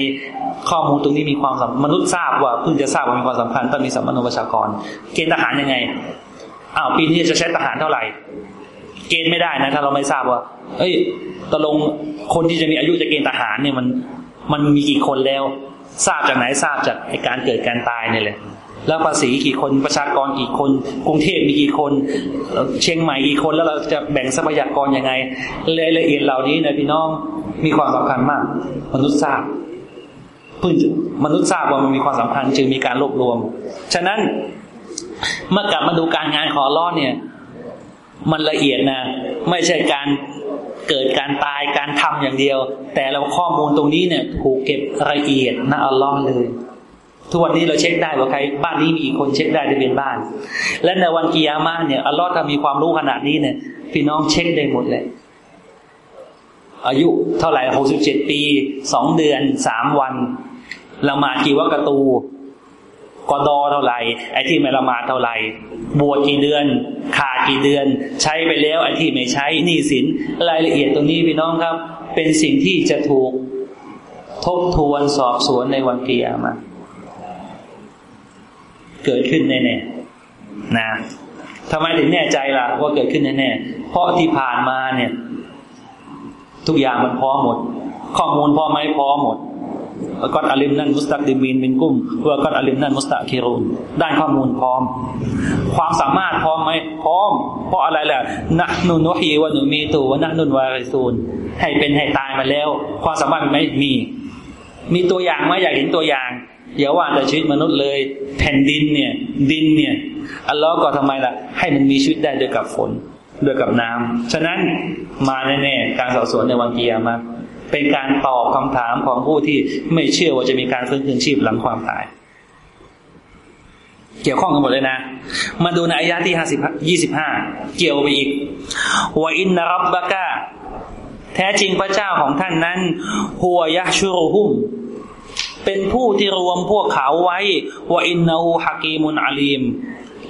ข้อมูลตรงนี้มีความสำมนุษย์ทราบว่าเพิ่งจะทราบว่ามีความสำคัญต้องมีสัมมโนประชากร เกณฑ์ทหารยังไง อ้าวปีนี้จะใช้ทหารเท่าไหร่ เกณฑ์ไม่ได้นะถ้าเราไม่ทราบว่า เอ้ยตกลงคนที่จะมีอายุจะเกณฑ์ทหารเนี่ยมันมันมีกี่คนแล้ว ทราบจากไหนทราบจากการเกิดการตายเนี่แหละแล้วภาษีกี่คนประชากรกี่คน กรุงเทพมีกี่คน เชียงใหม่กี่คนแล้วเราจะแบ่งทรัพยากรยังไงรายละเอียดเหล่านี้นะพี่น้องมีความสำคัญมาก มนุษย์ทราบพึ่งมนุษย์ทราบว่ามันมีความสำคัญจึงมีการรวบรวม ฉะนั้น เมื่อกลับมาดูการงานขอร้อนเนี่ย มันละเอียดนะ ไม่ใช่การเกิดการตายการทำอย่างเดียว แต่เราข้อมูลตรงนี้เนี่ย ถูกเก็บละเอียดนะอัลลอฮ์เลย ทุกวันนี้เราเช็คได้ว่าใคร บ้านนี้มีกี่คนเช็คได้ที่เป็นบ้าน และในวันกิยามาเนี่ยอัลลอฮ์ถ้ามีความรู้ขนาดนี้เนี่ย พี่น้องเช็คได้หมดเลยอายุเท่าไหร่หกสิบเจ็ดปีสองเดือนสามวันละหมาดกี่วักตู กอดอเท่าไหร่ไอ้ที่ไม่ละหมาดเท่าไหร่บวชกี่เดือน ขาดกี่เดือน ใช้ไปแล้วไอ้ที่ไม่ใช้หนี้สินรายละเอียดตรงนี้พี่น้องครับ เป็นสิ่งที่จะถูกทบทวนสอบสวนในวันเกียามาเกิดขึ้นแน่ๆนะทำไมถึงแน่ใจล่ะ ว่าเกิดขึ้นแน่ๆเพราะที่ผ่านมาเนี่ย ทุกอย่างมันพร้อมหมด ข้อมูลพร้อมไหมพร้อมหมด ก็อัลิมนั่นมุสตักดิมีนมินกุ้มว่าก็อัลิมนั่นมุสตักิรุนด้านข้อมูลพร้อม ความสามารถพร้อมไหมพร้อม เพราะอะไรแหละนะนุนวฮีวะนุมีตูวะนะนุนวาริซูนให้เป็นให้ตายมาแล้ว ความสามารถไหมมี มีตัวอย่างไหมอยากเห็นตัวอย่างอย่าว่าแต่ชีวิตมนุษย์เลย แผ่นดินเนี่ย ดินเนี่ยอัลลอฮ์ก็ทำไมล่ะ ให้มันมีชีวิตได้ด้วยกับฝนด้วยกับน้ำฉะนั้นมาแน่ๆการสอบสวนในวันเกียร์มา เป็นการตอบคำถามของผู้ที่ไม่เชื่อว่าจะมีการฟื้นคืนชีพหลังความตาย เกี่ยวข้องกันหมดเลยนะ มาดูในอายะที่ห้าสิบยี่สิบห้าเกี่ยวไปอีกวอินนรับบะกะแท้จริงพระเจ้าของท่านนั้นหัวยะชูรุหุมเป็นผู้ที่รวมพวกเขาไว้ว่าอินนาหูฮากีมุนอาลีม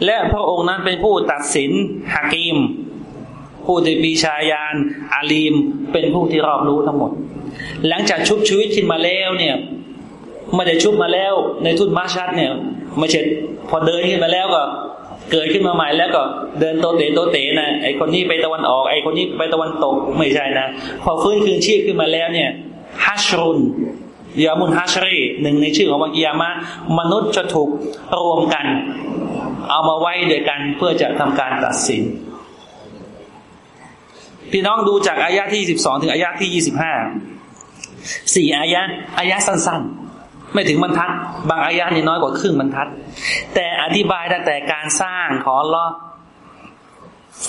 และพระองค์นั้นเป็นผู้ตัดสินฮากีม ผู้ที่มีชายานอาลีม เป็นผู้ที่รอบรู้ทั้งหมด หลังจากชุบชีวิตขึ้นมาแล้วเนี่ยไม่ได้ชุบมาแล้ว ในทุนมาชัดเนี่ยไม่ใช่พอเดินขึ้นมาแล้วก็เกิดขึ้นมาใหม่แล้วก็เดินโตเตโตเตนะไอคนนี้ไปตะวันออก ไอคนนี้ไปตะวันตกไม่ใช่นะ พอฟื้นคืนชีพขึ้นมาแล้วเนี่ยฮัชรุนยามุนฮัชรีหนึ่งในชื่อของวันกิยามะมนุษย์จะถูกรวมกัน เอามาไว้ด้วยกันเพื่อจะทำการตัดสิน พี่น้องดูจากอายะที่สิบสองถึงอายะที่ยี่สิบห้าสี่อายะอายะสั้นๆ ไม่ถึงบรรทัด บางอายะนี่น้อยกว่าครึ่งบรรทัด แต่อธิบายตั้งแต่การสร้างขอรอ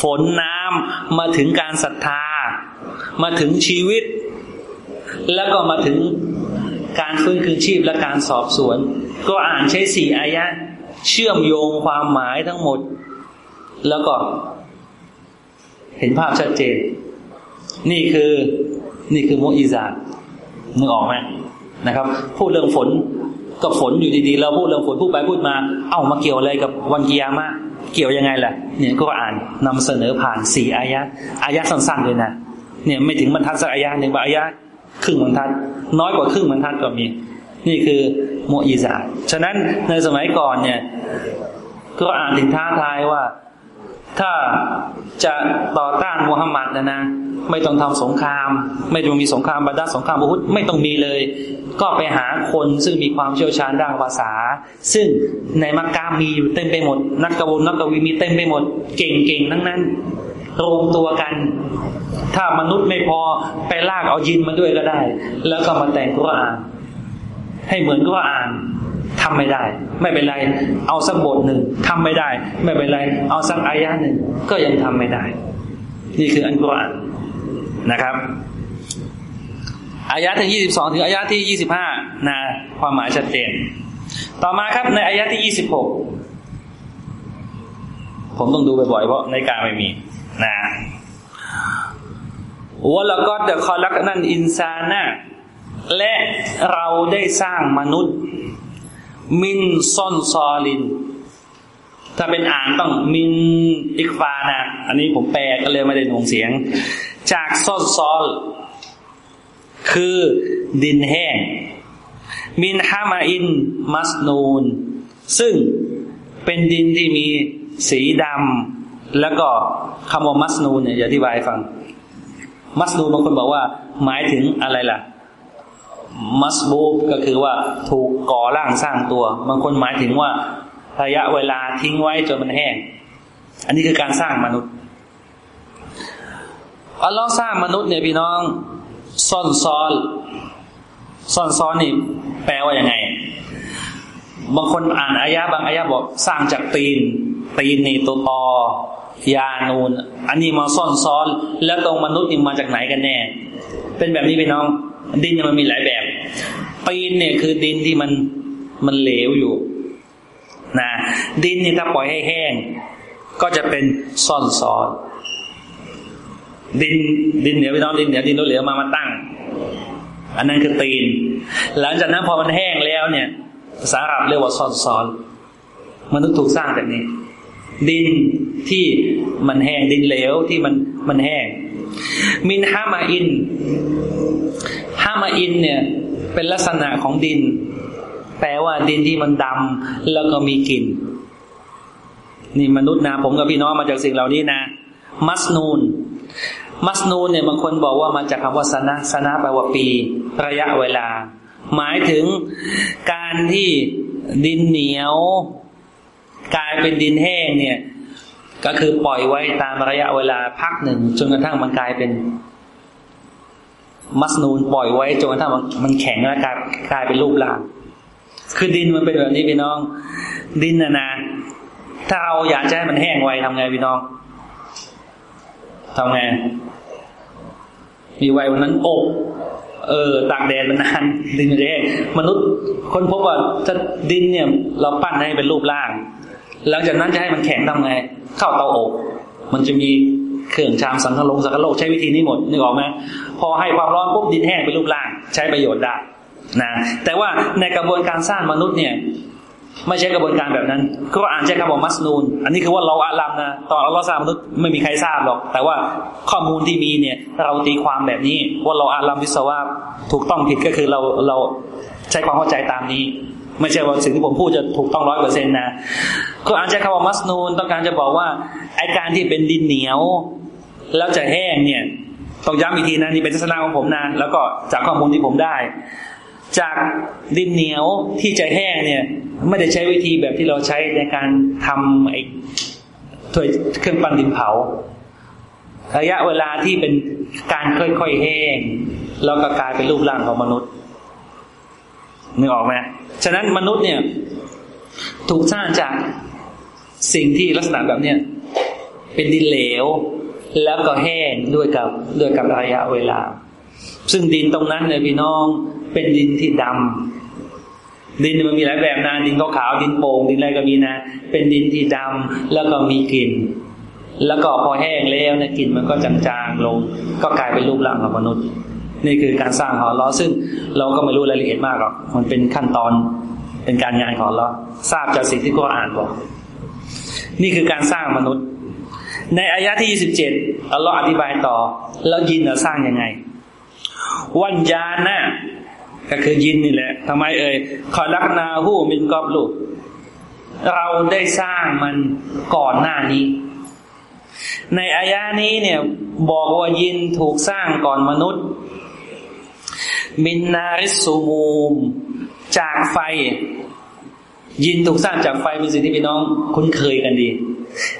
ฝนน้ำมาถึงการศรัทธา มาถึงชีวิต แล้วก็มาถึงการฟื้นคืนชีพและการสอบสวน ก็อ่านใช้สี่อายะ เชื่อมโยงความหมายทั้งหมด แล้วก็ เห็นภาพชัดเจน นี่คือนี่คือมุอิซานึกออกไหมนะครับ พูดเรื่องฝนกับฝนอยู่ดีๆเราพูดเรื่องฝนพูดไปพูดมา เอ้ามาเกี่ยวอะไรกับวันกิยามะเกี่ยวยังไงล่ะ เนี่ยก็อ่านนำเสนอผ่านสี่อายะอายะสั้นๆเลยนะเนี่ยไม่ถึงบรรทัดสักอายะหนึ่งบาอายะครึ่งบรรทัด น้อยกว่าครึ่งบรรทัดก็มี นี่คือโมอิซาฉะนั้นในสมัยก่อนเนี่ย ก็อ่านถึงท้าทายว่า ถ้าจะต่อต้านมูฮัมหมัดนะนะ ไม่ต้องทำสงคราม ไม่ต้องมีสงครามบาดาสงครามบุฮุดไม่ต้องมีเลย ก็ไปหาคนซึ่งมีความเชี่ยวชาญด้านภาษา ซึ่งในมักกะมีอยู่เต็มไปหมด นักกบุญนักกวีมีเต็มไปหมด เก่งๆทั้งนั้นรวมตัวกัน ถ้ามนุษย์ไม่พอไปลากเอายินมาด้วยก็ได้ แล้วก็มาแต่งกุรอาน ให้เหมือนกุรอาน ทำไม่ได้ ไม่เป็นไร เอาสักบทหนึ่งทำไม่ได้ ไม่เป็นไร เอาสักอายะหนึ่งก็ยังทำไม่ได้ นี่คืออันกุรอานนะครับอายะที่ยี่สิบสองถึงอายะที่ยี่สิบห้านะความหมายชัดเจน ต่อมาครับในอายะที่ยี่สิบหกผมต้องดูบ่อยๆเพราะในการไม่มีนะوَلَقَدْ خَلَقْنَا الْإِنسَانَ และเราได้สร้างมนุษย์ مِن صَلْصَالٍ ถ้าเป็นอ่านต้อง مِن إخفاء นะ อันนี้ผมแปลก็เลยไม่ได้หน่วงเสียง จาก صَلْصَال คือดินแห้ง مِنْ حَمَإٍ مَسْنُون ซึ่งเป็นดินที่มีสีดำำแล้วก็คำว่ามัสนูนเนี่ยอธิบายฟัง มัสนูนบางคนบอกว่า หมายถึงอะไรล่ะ มัสบูบก็คือว่าถูกก่อร่างสร้างตัว บางคนหมายถึงว่าระยะเวลาทิ้งไว้จนมันแห้ง อันนี้คือการสร้างมนุษย์อัลลอฮ์สร้างมนุษย์เนี่ยพี่น้องซ่อนซ้อนซ่อนซ้อนนี่แปลว่ายังไง บางคนอ่านอายะบางอายะบอกสร้างจากตีน ตีนนี่ตัวตอยานูน อันนี้มาซ่อนซ้อน แล้วตรงมนุษย์นี่มาจากไหนกันแน่ เป็นแบบนี้พี่น้อง ดินมันมีหลายแบบตีนเนี่ยคือดินที่มันมันเหลวอยู่นะดินเนี่ยถ้าปล่อยให้แห้ง ก็จะเป็นซ่อนซ้อนดินดินเหนียวพี่น้องดินเหนียวดินเหลวมามาตั้ง อันนั้นคือตีน หลังจากนั้นพอมันแห้งแล้วเนี่ยภาษาอาหรับเรียกว่าซ่อนซ้อนมนุษย์ถูกสร้างแบบนี้ ดินที่มันแห้งดินเหลวที่มันมันแห้งมินฮามาอิน มาอินเนี่ยเป็นลักษณะของดิน แปลว่าดินที่มันดำแล้วก็มีกลิ่น นี่มนุษย์นะผมกับพี่น้องมาจากสิ่งเหล่านี้นะ มัสนูน มัสนูนเนี่ยบางคนบอกว่ามาจากคำว่าสนะสนะแปลว่าปี ระยะเวลา หมายถึงการที่ดินเหนียว กลายเป็นดินแห้งเนี่ย ก็คือปล่อยไว้ตามระยะเวลาพักหนึ่งจนกระทั่งมันกลายเป็น มัสนูนปล่อยไว้จนกระทั่งมันแข็งแล้วกลายกลายเป็นรูปร่าง คือดินมันเป็นแบบนี้พี่น้อง ดินนะนะถ้าเราอยากจะให้มันแห้งไวทำไงพี่น้องทำไง มีไววันนั้นอบเออตากแดดมันนานดินมันจะแห้งมนุษย์คนพบว่าจะดินเนี่ย เราปั้นให้เป็นรูปร่าง หลังจากนั้นจะให้มันแข็งทำไง เข้าเตาอบมันจะมี เครื่องชามสังคโลงสังคโลกใช้วิธีนี้หมดนึกออกไหมพอให้ความร้อนปุ๊บดินแห้งเป็นรูปร่าง ใช้ประโยชน์ได้นะแต่ว่าในกระบวนการสร้างมนุษย์เนี่ยไม่ใช่กระบวนการแบบนั้นก็อ่านใช้คำว่ามัสนูน อันนี้คือว่าเราอาลัมนะ ตอนเราสร้างมนุษย์ไม่มีใครทราบหรอก แต่ว่าข้อมูลที่มีเนี่ย เราตีความแบบนี้ ว่าเราอาลัมวิศวะถูกต้องผิดก็คือเราเราใช้ความเข้าใจตามนี้ ไม่ใช่ว่าสิ่งที่ผมพูดจะถูกต้องร้อยเปอร์เซ็นต์นะก็อ่านใช้คำว่ามัสนูนต้องการจะบอกว่าไอการที่เป็นดินเหนียว แล้วจะแห้งเนี่ยต้องย้ำอีกทีนะนี่เป็นทัศนะของผมนะแล้วก็จากข้อมูลที่ผมได้ จากดินเหนียวที่จะแห้งเนี่ย ไม่ได้ใช้วิธีแบบที่เราใช้ในการทำไอ้ถ้วยเครื่องปั้นดินเผาระยะเวลาที่เป็นการค่อยๆแห้ง แล้วก็กลายเป็นรูปร่างของมนุษย์ นึกออกไหมฉะนั้นมนุษย์เนี่ย ถูกสร้างจากสิ่งที่ลักษณะแบบเนี้ยเป็นดินเหลว แล้วก็แห้งด้วยกับด้วยกับระยะเวลา ซึ่งดินตรงนั้นเนี่ยพี่น้องเป็นดินที่ดำดินมันมีหลายแบบนะดินขาวๆดินโป่งดินอะไรก็มีนะ เป็นดินที่ดำแล้วก็มีกลิ่นแล้วก็พอแห้งแล้วเนี่ยกลิ่นมันก็จางๆลง ก็กลายเป็นรูปร่างของมนุษย์ นี่คือการสร้างของเราซึ่งเราก็ไม่รู้รายละเอียดมากหรอกมันเป็นขั้นตอนเป็นการงานของเราทราบจากสิ่งที่ก็อ่านบอก นี่คือการสร้างมนุษย์ ในอายะที่ยี่สิบเจ็ดอัลลอฮ์อธิบายต่อ แล้วยินเราสร้างยังไง วันยานะก็คือยินนี่แหละทำไมเอ่ยขอรักนาหูมินกอบลูกเราได้สร้างมันก่อนหน้านี้ ในอายะนี้เนี่ยบอกว่ายินถูกสร้างก่อนมนุษย์ มินนาริสูมูม จากไฟ ยินถูกสร้างจากไฟเป็นสิ่งที่พี่น้องคุ้นเคยกันดี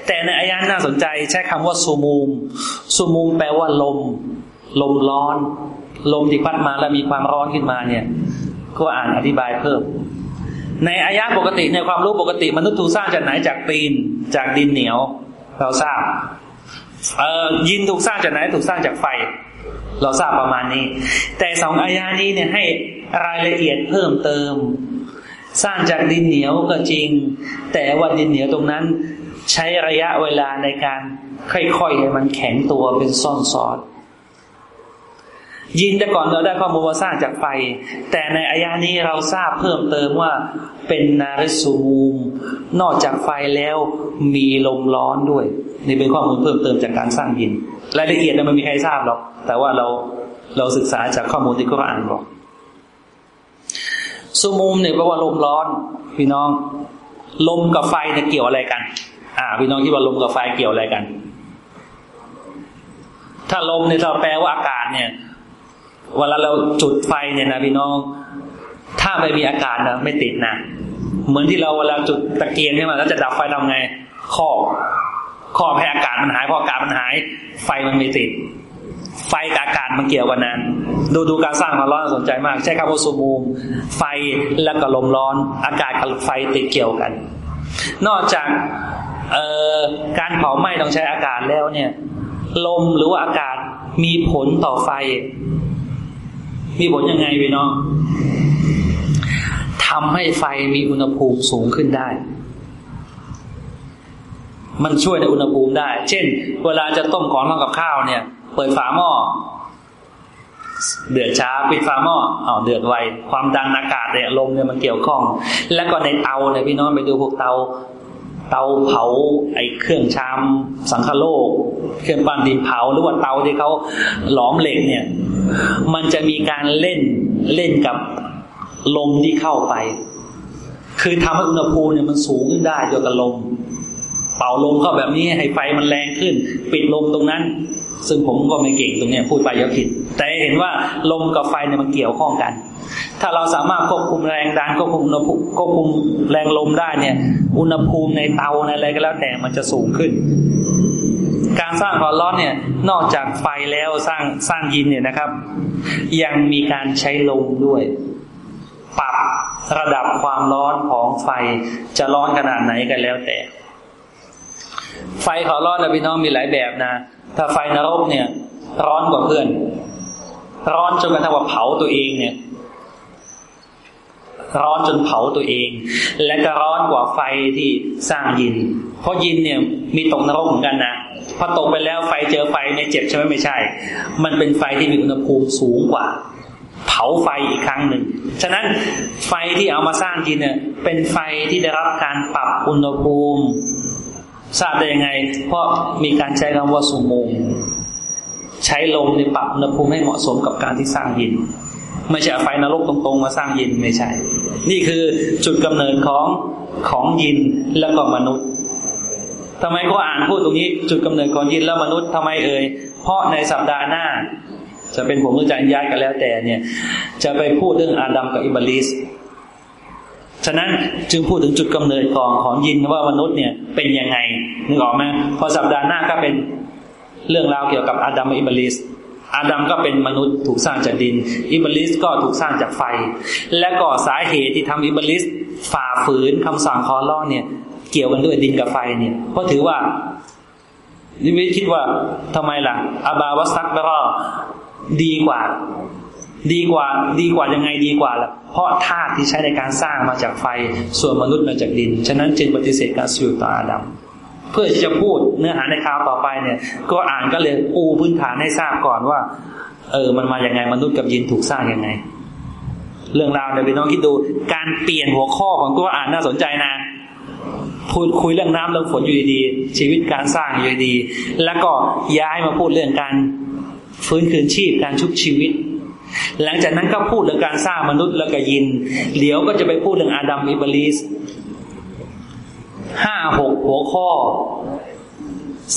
แต่ในอายะน่าสนใจใช้คำว่าสูมูมสูมูมแปลว่าลม ลมร้อน ลมที่พัดมาแล้วมีความร้อนขึ้นมาเนี่ย ก็อ่านอธิบายเพิ่ม ในอายะปกติในความรู้ปกติมนุษย์ถูกสร้างจากไหนจากตีน จากดินเหนียว เราทราบเอ่อยินถูกสร้างจากไหนถูกสร้างจากไฟ เราทราบประมาณนี้ แต่สองอายานี้เนี่ยให้รายละเอียดเพิ่มเติม สร้างจากดินเหนียวก็จริง แต่ว่าดินเหนียวตรงนั้น ใช้ระยะเวลาในการค่อยๆให้มันแข็งตัวเป็นซ่อนซอส ยินแต่ก่อนเราได้ข้อมูลว่าสร้างจากไฟ แต่ในอายานี้เราทราบเพิ่มเติมว่าเป็นนาริสูมนอกจากไฟแล้วมีลมร้อนด้วย นี่เป็นข้อมูลเพิ่มเติมจากการสร้างยินรายละเอียดนั้นมันมีใครทราบหรอก แต่ว่าเราเราศึกษาจากข้อมูลที่เขาอ่านบอกซูมูมเนี่ยแปลว่าลมร้อน พี่น้อง ลมกับไฟเนี่ยเกี่ยวอะไรกัน อ่า พี่น้องคิดว่าลมกับไฟเกี่ยวอะไรกัน ถ้าลมเนี่ยเราแปลว่าอากาศเนี่ย เวลาเราจุดไฟเนี่ยนะพี่น้อง ถ้าไม่มีอากาศนะไม่ติดนะเหมือนที่เราเวลาจุดตะเกียงใช่ไหมแล้วจะดับไฟทำไงข้อข้อให้อากาศมันหายพออากาศมันหาย ไฟมันไม่ติด ไฟกับอากาศมันเกี่ยวกันนั้น ดูดูการสร้างความร้อนสนใจมาก ใช้คำว่าสูมูมไฟแล้วก็ลมร้อน อากาศกับไฟติดเกี่ยวกัน นอกจากการเผาไหม้ต้องใช้อากาศแล้วเนี่ย ลมหรือว่าอากาศมีผลต่อไฟ มีผลยังไงพี่น้องทำให้ไฟมีอุณหภูมิสูงขึ้นได้ มันช่วยในอุณหภูมิได้ เช่น เวลาจะต้มของทำกับข้าวเนี่ย เปิดฝาหม้อเดือดช้าปิดฝาหม้อเอ๋อเดือดไว ความดันอากาศเนี่ยลมเนี่ยมันเกี่ยวข้อง แล้วก็ในเตาเนี่ยพี่น้องไปดูพวกเตา เตาเผาไอ้เครื่องชามสังคโลก เครื่องปั้นดินเผาหรือว่าเตาที่เขาหลอมเหล็กเนี่ย มันจะมีการเล่นเล่นกับลมที่เข้าไป คือทำให้อุณหภูมิเนี่ยมันสูงขึ้นได้ด้วยกับลม เป่าลมเข้าแบบนี้ให้ไฟมันแรงขึ้น ปิดลมตรงนั้น ซึ่งผมก็ไม่เก่งตรงนี้พูดไปยัผิด แต่เห็นว่าลมกับไฟเนี่ยมันเกี่ยวข้องกัน ถ้าเราสามารถควบคุมแรงดันควบคุมอุณหภูมิควบคุมแรงลมได้เนี่ย อุณหภูมิในเตาในอะไรก็แล้วแต่มันจะสูงขึ้น การสร้างของร้อนเนี่ย นอกจากไฟแล้วสร้างสร้างยินเนี่ยนะครับ ยังมีการใช้ลมด้วย ปรับระดับความร้อนของไฟจะร้อนขนาดไหนกันแล้วแต่ ไฟของร้อนนะพี่น้องมีหลายแบบนะ ถ้าไฟนรกเนี่ย ร้อนกว่าเพื่อน ร้อนจนกระทั่งว่าเผาตัวเองเนี่ยร้อนจนเผาตัวเอง และก็ร้อนกว่าไฟที่สร้างยิน เพราะยินเนี่ยมีตกนรกเหมือนกันนะ พอตกไปแล้วไฟเจอไฟไม่เจ็บใช่ไหมไม่ใช่ มันเป็นไฟที่มีอุณหภูมิสูงกว่า เผาไฟอีกครั้งหนึ่ง ฉะนั้นไฟที่เอามาสร้างยินเนี่ย เป็นไฟที่ได้รับการปรับอุณหภูมิทราบได้ยังไง เพราะมีการใช้คำว่าสุโมงใช้ลมในปรับอุณหภูมิให้เหมาะสมกับการที่สร้างยิน ไม่ใช่ไฟนรกตรงๆ มาสร้างยินไม่ใช่ นี่คือจุดกำเนิดของของยินแล้วก็มนุษย์ ทำไมก็อ่านพูดตรงนี้ จุดกำเนิดของยินแล้วมนุษย์ทำไมเอ่ยเพราะในสัปดาห์หน้า จะเป็นผมหรือจะย้ายกันแล้วแต่เนี่ย จะไปพูดเรื่องอาดัมกับอิบลิสฉะนั้นจึงพูดถึงจุดกำเนิดของของยินว่ามนุษย์เนี่ยเป็นยังไงนึกออกไหมพอสัปดาห์หน้าก็เป็นเรื่องราวเกี่ยวกับอาดัมกับอิบลิสอาดัมก็เป็นมนุษย์ถูกสร้างจากดิน อิบลิสก็ถูกสร้างจากไฟ และก็สาเหตุที่ทำอิบลิสฝ่าฝืนคำสั่งคอร้อเนี่ย เกี่ยวกันด้วยดินกับไฟเนี่ย เพราะถือว่านิมิคิดว่าทำไมล่ะอาบาวัสักแล้วก็ดีกว่า ดีกว่า ดีกว่ายังไงดีกว่าล่ะ เพราะธาตุที่ใช้ในการสร้างมาจากไฟ ส่วนมนุษย์มาจากดิน ฉะนั้นจึงปฏิเสธการสู่ต่ออาดัมเพื่อที่จะพูดเนื้อหาในคราวต่อไปเนี่ย ก็อ่านก็เลยปูพื้นฐานให้ทราบก่อนว่า เออ มันมาอย่างไงมนุษย์กับยินถูกสร้างยังไง เรื่องราวเดี๋ยวพี่น้องคิดดู การเปลี่ยนหัวข้อของตัวอ่านน่าสนใจนะ พูดคุยเรื่องน้ำเรื่องฝนอยู่ดีๆชีวิตการสร้างอยู่ดีๆแล้วก็ย้ายมาพูดเรื่องการฟื้นคืนชีพการชุบชีวิต หลังจากนั้นก็พูดเรื่องการสร้างมนุษย์แล้วก็ยิน เดี๋ยวก็จะไปพูดเรื่องอาดัมอิบลิสห้าหกหัวข้อ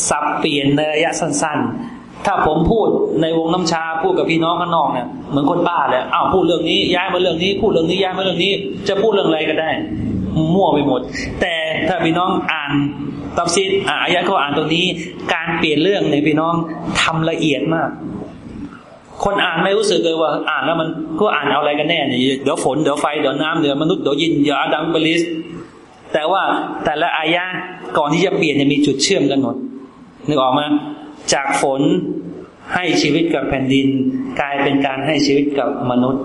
สับเปลี่ยนในระยะสั้นๆ ถ้าผมพูดในวงน้ำชาพูดกับพี่น้องข้างนอกเนี่ยเหมือนคนบ้าเลยอ้าวพูดเรื่องนี้ย้ายมาเรื่องนี้ พูดเรื่องนี้ย้ายมาเรื่องนี้ จะพูดเรื่องอะไรก็ได้ มั่วไปหมด แต่ถ้าพี่น้องอ่านตับซีดอ่านอายะเขาอ่านตรงนี้ การเปลี่ยนเรื่องในพี่น้องทำละเอียดมาก คนอ่านไม่รู้สึกเลยว่า อ่านแล้วมันก็อ่านเอาอะไรกันแน่เนี่ยเดี๋ยวฝนเดี๋ยวไฟเดี๋ยวน้ำเดี๋ยวมนุษย์เดี๋ยวยินเดี๋ยวอาดัมบลิสแต่ว่าแต่ละอายะก่อนที่จะเปลี่ยนจะมีจุดเชื่อมกันหมดนึกออกมาจากฝนให้ชีวิตกับแผ่นดิน กลายเป็นการให้ชีวิตกับมนุษย์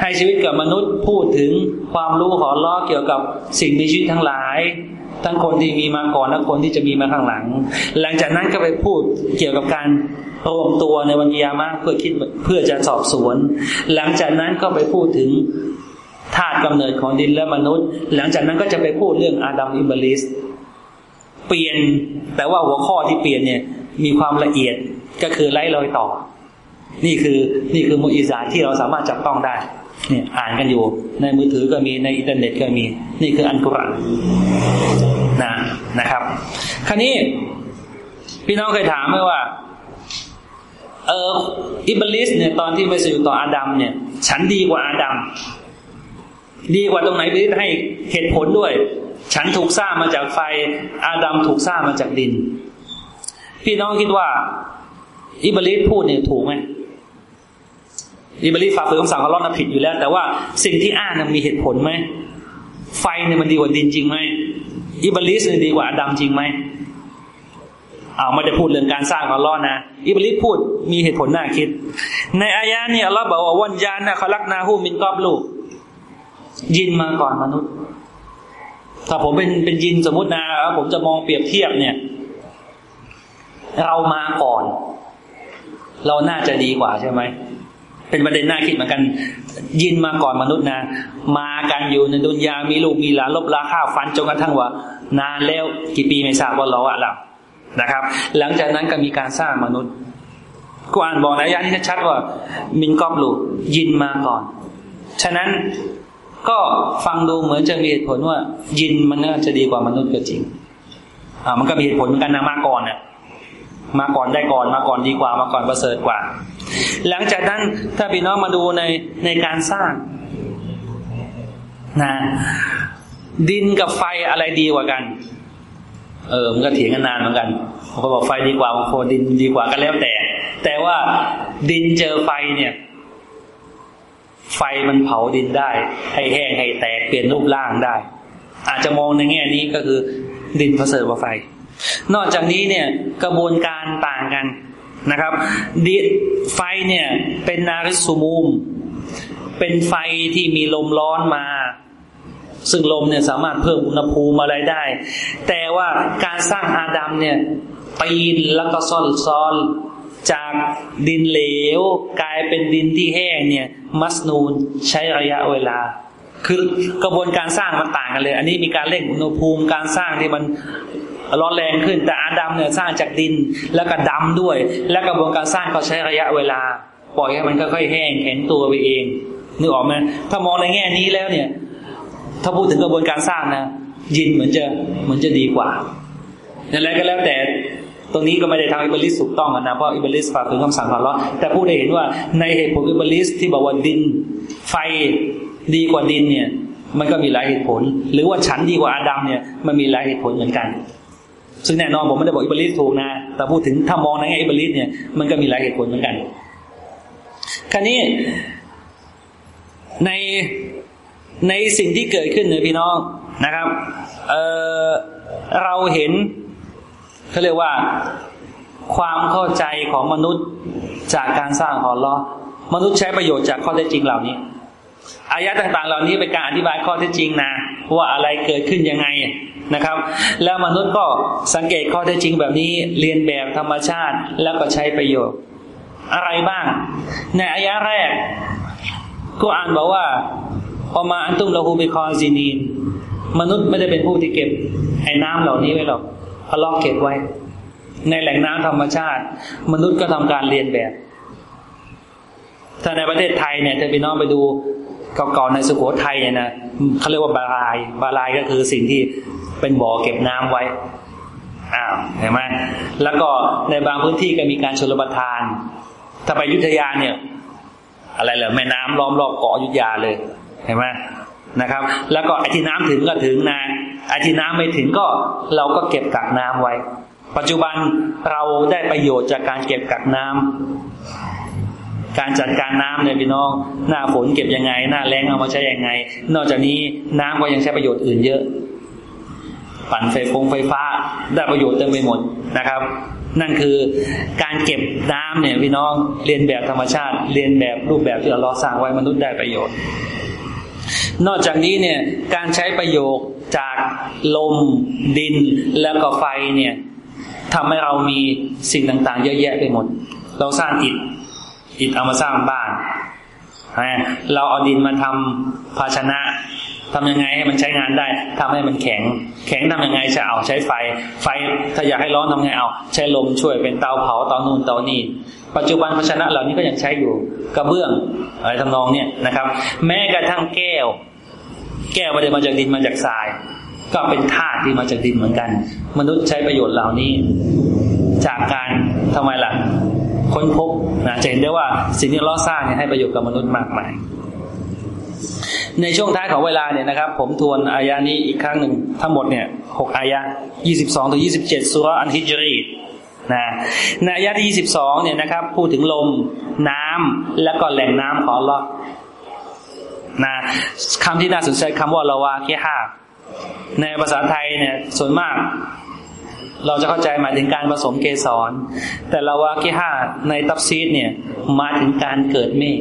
ให้ชีวิตกับมนุษย์พูดถึงความรู้ของล้อเกี่ยวกับสิ่งมีชีวิตทั้งหลาย ทั้งคนที่มีมาก่อนและคนที่จะมีมาข้างหลัง หลังจากนั้นก็ไปพูดเกี่ยวกับการรวมตัวในวันยามะเพื่อคิดเพื่อจะสอบสวน หลังจากนั้นก็ไปพูดถึงธาตุกำเนิดของดินและมนุษย์ หลังจากนั้นก็จะไปพูดเรื่องอาดัมอิบลีสเปลี่ยนแต่ว่าหัวข้อที่เปลี่ยนเนี่ยมีความละเอียดก็คือไร้รอยต่อ นี่คือนี่คือมุอฺญิซาตที่เราสามารถจับต้องได้ นี่อ่านกันอยู่ ในมือถือก็มีในอินเทอร์เน็ตก็มี นี่คืออัลกุรอานนะนะครับ คราวนี้ พี่น้องเคยถามไหมว่า เอออิบลิสเนี่ยตอนที่ไปสู่ต่ออาดัมเนี่ย ฉันดีกว่าอาดัมดีกว่าตรงไหนไปให้เหตุผลด้วย ฉันถูกสร้างมาจากไฟ อาดัมถูกสร้างมาจากดิน พี่น้องคิดว่า อิบลิสพูดเนี่ยถูกไหม อิบลิสฝ่าฝืนคำสั่งของเราผิดอยู่แล้ว แต่ว่าสิ่งที่อ้างมีเหตุผลไหมไฟเนี่ยมันดีกว่าดินจริงไหมอิบลิสเนี่ยดีกว่าอาดัมจริงไหมเอาไม่ได้พูดเรื่องการสร้างของลอนะอิบลิสพูดมีเหตุผลน่าคิด ในอายะนี้อัลลอฮ์บอกว่าวันยานนะเขาลักนาหูมินกอบลูก ยินมาก่อนมนุษย์ ถ้าผมเป็นเป็นยินสมมตินะผมจะมองเปรียบเทียบเนี่ย เรามาก่อน เราน่าจะดีกว่าใช่ไหม เป็นประเด็นน่าคิดเหมือนกัน ยินมาก่อนมนุษย์นะ มากันอยู่ในดุนยามีลูกมีหลานลบลาข้าวฟันจนกระทั่งว่า นานแล้วกี่ปีไม่ทราบว่าเราอะหลับนะครับ หลังจากนั้นก็มีการสร้างมนุษย์กวานบอกนะยานี่ชัดว่า มินกอบลูยินมาก่อน ฉะนั้นก็ฟังดูเหมือนจะมีเหตุผลว่า ยินมันน่าจะดีกว่ามนุษย์ก็จริง อ่า มันก็มีเหตุผลเหมือนกันนะมาก่อนเนี่ยมาก่อนได้ก่อนมาก่อนดีกว่ามาก่อนประเสริฐกว่า หลังจากนั้นถ้าพี่น้องมาดูในในการสร้างนะดินกับไฟอะไรดีกว่ากัน เออมันก็เถียงกันนานเหมือนกันบางคนบอกไฟดีกว่าบางคนดินดีกว่าก็แล้วแต่ แต่ว่าดินเจอไฟเนี่ย ไฟมันเผาดินได้ ให้แห้งให้แตกเปลี่ยนรูปร่างได้ อาจจะมองในแง่นี้ก็คือดินประเสริฐกว่าไฟ นอกจากนี้เนี่ย กระบวนการต่างกัน นะครับดิไฟเนี่ยเป็นนาริสุมูม เป็นไฟที่มีลมร้อนมา ซึ่งลมเนี่ยสามารถเพิ่มอุณหภูมิอะไรได้ แต่ว่าการสร้างอาดัมเนี่ยปีนแล้วก็ซ่อนซ้อนจากดินเหลว กลายเป็นดินที่แห้งเนี่ยมัสนูนใช้ระยะเวลาคือกระบวนการสร้างมันต่างกันเลย อันนี้มีการเร่งอุณหภูมิการสร้างที่มัน ร้อนแรงขึ้น แต่อาดัมเนี่ยสร้างจากดินแล้วก็ดำด้วย และกระบวนการสร้างก็ใช้ระยะเวลา ปล่อยให้มันค่อยๆแห้งแข็งตัวไปเองนึกออกไหมถ้ามองในแง่นี้แล้วเนี่ย ถ้าพูดถึงกระบวนการสร้างนะยินเหมือนจะเหมือนจะดีกว่าอย่างไรก็แล้วแต่ตรงนี้ก็ไม่ได้ทำอิบลิสถูกต้องนะเพราะอิบลิสฝ่าฝืนคำสั่งของเราแต่ผู้ได้เห็นว่าในเหตุผลอิบลิสที่บอกว่าดิน ไฟดีกว่าดินเนี่ย มันก็มีหลายเหตุผล หรือว่าฉันดีกว่าอาดัมเนี่ยมันมีหลายเหตุผลเหมือนกัน ซึ่งแน่นอนผมไม่ได้บอกอิบลิสถูกนะ แต่พูดถึงถ้ามองในแง่อิบลิสเนี่ยมันก็มีหลายเหตุผลเหมือนกัน คราวนี้ในในสิ่งที่เกิดขึ้นเนี่ยพี่น้องนะครับเเราเห็นเขาเรียกว่าความเข้าใจของมนุษย์จากการสร้างของลอมนุษย์ใช้ประโยชน์จากข้อเท็จจริงเหล่านี้ อายะต่างๆ เหล่านี้เป็นการอธิบายข้อเท็จจริงนะว่าอะไรเกิดขึ้นยังไงนะครับ แล้วมนุษย์ก็สังเกตข้อเท็จจริงแบบนี้เรียนแบบธรรมชาติแล้วก็ใช้ประโยชน์ อะไรบ้าง ในอายะแรกก็อ่านบอกว่าพอมาอันตุ้มเราฮูบิคอซีนีนมนุษย์ไม่ได้เป็นผู้ที่เก็บไอ้น้ำเหล่านี้ไว้หรอกพลอกเก็บไว้ ในแหล่งน้ำธรรมชาติ มนุษย์ก็ทำการเรียนแบบถ้าในประเทศไทยเนี่ยจะไปน้องไปดู เก่าๆในสุโขทัยเนี่ยนะเขาเรียกว่าบาลายบาลายก็คือสิ่งที่เป็นบ่อเก็บน้ำไว้อ้าวเห็นไหมแล้วก็ในบางพื้นที่ก็มีการชลประทาน ถ้าไปยุทธยาเนี่ย อะไรเหรอแม่น้ำล้อมรอบเกาะยุทธยาเลยเห็นไหมนะครับ แล้วก็ไอ้ที่น้ำถึงก็ถึงนะไอ้ที่น้ำไม่ถึงก็เราก็เก็บกักน้ำไว้ ปัจจุบันเราได้ประโยชน์จากการเก็บกักน้ำ การจัดการน้ำเนี่ยพี่น้อง หน้าฝนเก็บยังไง หน้าแล้งเอามาใช้ยังไง นอกจากนี้น้ำก็ยังใช้ประโยชน์อื่นเยอะ ปั่นไฟฟงไฟฟ้าได้ประโยชน์เต็มไปหมดนะครับ นั่นคือการเก็บน้ำเนี่ยพี่น้องเรียนแบบธรรมชาติ เรียนแบบรูปแบบที่เราสร้างไว้มนุษย์ได้ประโยชน์ นอกจากนี้เนี่ยการใช้ประโยคจากลม ดินแล้วก็ไฟเนี่ยทำให้เรามีสิ่งต่างๆ เยอะแยะไปหมด เราสร้างอิฐ อิฐเอามาสร้างบ้านเราเอาดินมาทำภาชนะทำยังไงให้มันใช้งานได้ทำให้มันแข็ง แข็งทำยังไงจะเอาใช้ไฟ ไฟถ้าอยากให้ร้อนทำไงเอา ใช้ลมช่วยเป็นเตาเผาเตานูนเตานี่ปัจจุบันภาชนะเหล่านี้ก็ยังใช้อยู่กระเบื้องอะไรทำนองเนี่ยนะครับ แม้กระทั่งแก้ว แก้วไม่ได้มาจากดินมาจากทราย ก็เป็นธาตุที่มาจากดินเหมือนกัน มนุษย์ใช้ประโยชน์เหล่านี้ จากการทำไมล่ะ ค้นพบนะจะเห็นได้ว่าสิ่งที่เราสร้างเนี่ยให้ประโยชน์กับมนุษย์มากมาย ในช่วงท้ายของเวลาเนี่ยนะครับ ผมทวนอายานี้อีกครั้งหนึ่งทั้งหมดเนี่ยหกอายะยี่สิบสองถึงยี่สิบเจ็ดสุรอันฮิจรีนะในอายะที่ยี่สิบสองเนี่ยนะครับ พูดถึงลมน้ำแล้วก็แหล่งน้ำของลอนะคำที่น่าสนใจคำว่าละวาเกฮาในภาษาไทยเนี่ยส่วนมาก เราจะเข้าใจหมายถึงการผสมเกสร แต่ละวาเกฮาในตับซีดเนี่ยมาถึงการเกิดเมฆ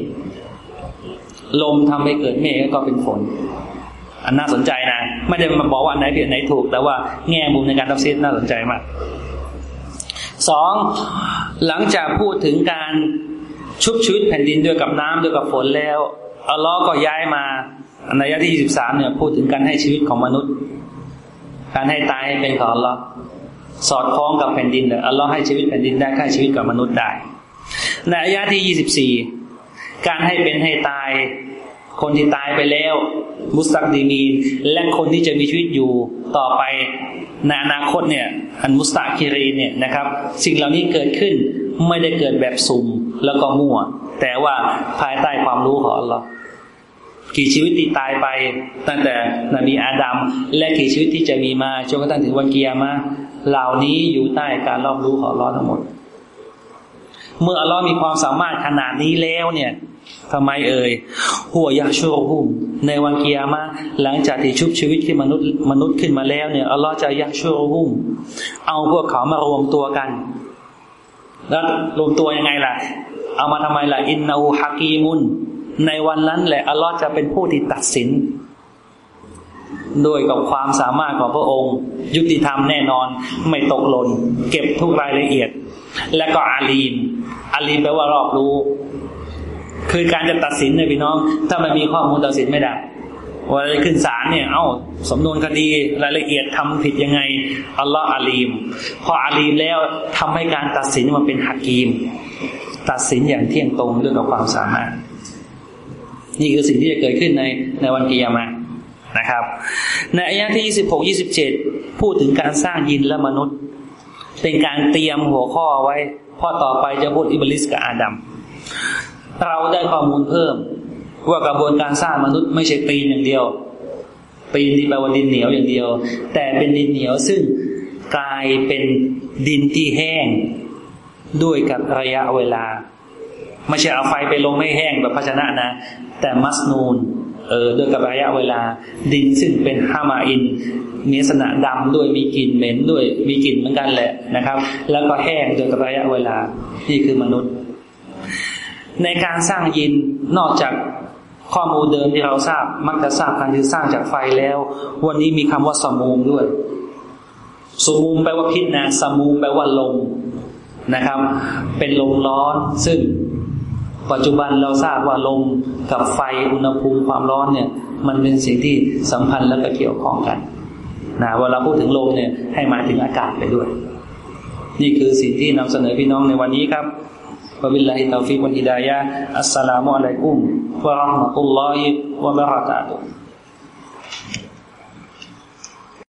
ลมทำให้เกิดเมฆก็เป็นฝน อันน่าสนใจนะ ไม่ได้มาบอกว่าอันไหนผิดอันไหนถูก แต่ว่าแง่มุมในการตัดสินน่าสนใจมากสองหลังจากพูดถึงการชุบชีวิตแผ่นดินด้วยกับน้ำด้วยกับฝนแล้วอัลลอฮ์ก็ย้ายมาในยะที่ยี่สิบสามเนี่ย พูดถึงการให้ชีวิตของมนุษย์ การให้ตายให้เป็นของอัลลอฮ์ สอดคล้องกับแผ่นดินเอัลลอฮ์ให้ชีวิตแผ่นดินได้ให้ชีวิตกับมนุษย์ได้ ในอายะที่ยี่สิบสี่การให้เป็นให้ตาย คนที่ตายไปแล้ว มุสตักดีมีนและคนที่จะมีชีวิตอยู่ต่อไปในอนาคตเนี่ย อันมุสตาคิรีเนี่ยนะครับ สิ่งเหล่านี้เกิดขึ้นไม่ได้เกิดแบบสุ่มแล้วก็มั่ว แต่ว่าภายใต้ความรู้ของเรากี่ชีวิตที่ตายไปตั้งแต่นบีอาดัมและกี่ชีวิตที่จะมีมาจนกระทั่งถึงวันเกียร์มา เหล่านี้อยู่ใต้การรอบรู้ของอัลลอฮ์ทั้งหมด เมื่ออัลลอฮ์มีความสามารถขนาดนี้แล้วเนี่ยทำไมเอ่ยหัวยาชูรหุมในวันเกียร์มาหลังจากที่ชุบชีวิตที่มนุษย์มนุษย์ขึ้นมาแล้วเนี่ยอัลลอฮ์จะยาชูรหุมเอาพวกเขามารวมตัวกัน แล้วรวมตัวยังไงล่ะ เอามาทำไมล่ะอินนาอูฮักีมุนในวันนั้นแหละอัลลอฮ์จะเป็นผู้ที่ตัดสิน โดยกับความสามารถของพระองค์ ยุติธรรมแน่นอนไม่ตกหล่นเก็บทุกรายละเอียด และก็อาลีมอาลีมแปลว่ารอบรู้ คือการจะตัดสินเนี่ยพี่น้อง ถ้าไม่มีข้อมูลตัดสินไม่ได้เว่าขึ้นศาลเนี่ย เอ้าสำนวนคดีรายละเอียดทำผิดยังไงอัลลอฮ์อาลีม พออาลีมแล้วทำให้การตัดสินมันเป็นฮักกีม ตัดสินอย่างเที่ยงตรงด้วยกับความสามารถ นี่คือสิ่งที่จะเกิดขึ้นในในวันกิยามะ นะครับ ในอายะที่ยี่สิบหกยี่สิบเจ็ดพูดถึงการสร้างยินและมนุษย์ เป็นการเตรียมหัวข้อไว้พอต่อไปจะพูดอิบลิสกับอาดัมเราได้ข้อมูลเพิ่ม ว่ากระบวนการสร้างมนุษย์ไม่ใช่ปีนอย่างเดียวปีนที่แปลว่าดินเหนียวอย่างเดียว แต่เป็นดินเหนียวซึ่งกลายเป็นดินที่แห้งด้วยกับระยะเวลา ไม่ใช่เอาไฟไปลงไม่แห้งแบบภาชนะนะ แต่มัสนูน ออด้วยกับระยะเวลา ดินซึ่งเป็นฮามาอิน มีลักษณะดำด้วยมีกลิ่นเหม็นด้วยมีกลิ่นเหมือนกันแหละนะครับ แล้วก็แห้งด้วยกับระยะเวลานี่คือมนุษย์ ในการสร้างยินนอกจากข้อมูลเดิมที่เราทราบ มักจะทราบการที่สร้างจากไฟแล้ว วันนี้มีคำว่าสมูมด้วยสมูมแปลว่าพิษนะสมูมแปลว่าลมนะครับ เป็นลมร้อนซึ่ง ปัจจุบันเราทราบว่าลมกับไฟอุณหภูมิความร้อนเนี่ย มันเป็นสิ่งที่สัมพันธ์และก็เกี่ยวข้องกันนะเวลาพูดถึงลมเนี่ยให้หมายถึงอากาศไปด้วย นี่คือสิ่งที่นำเสนอพี่น้องในวันนี้ครับวะบิลลาฮิตาฟิกวันฮิดายะอัสสลามุอะลัยกุมวะราะห์มะตุลลอฮิวะบะเราะกาตุฮ์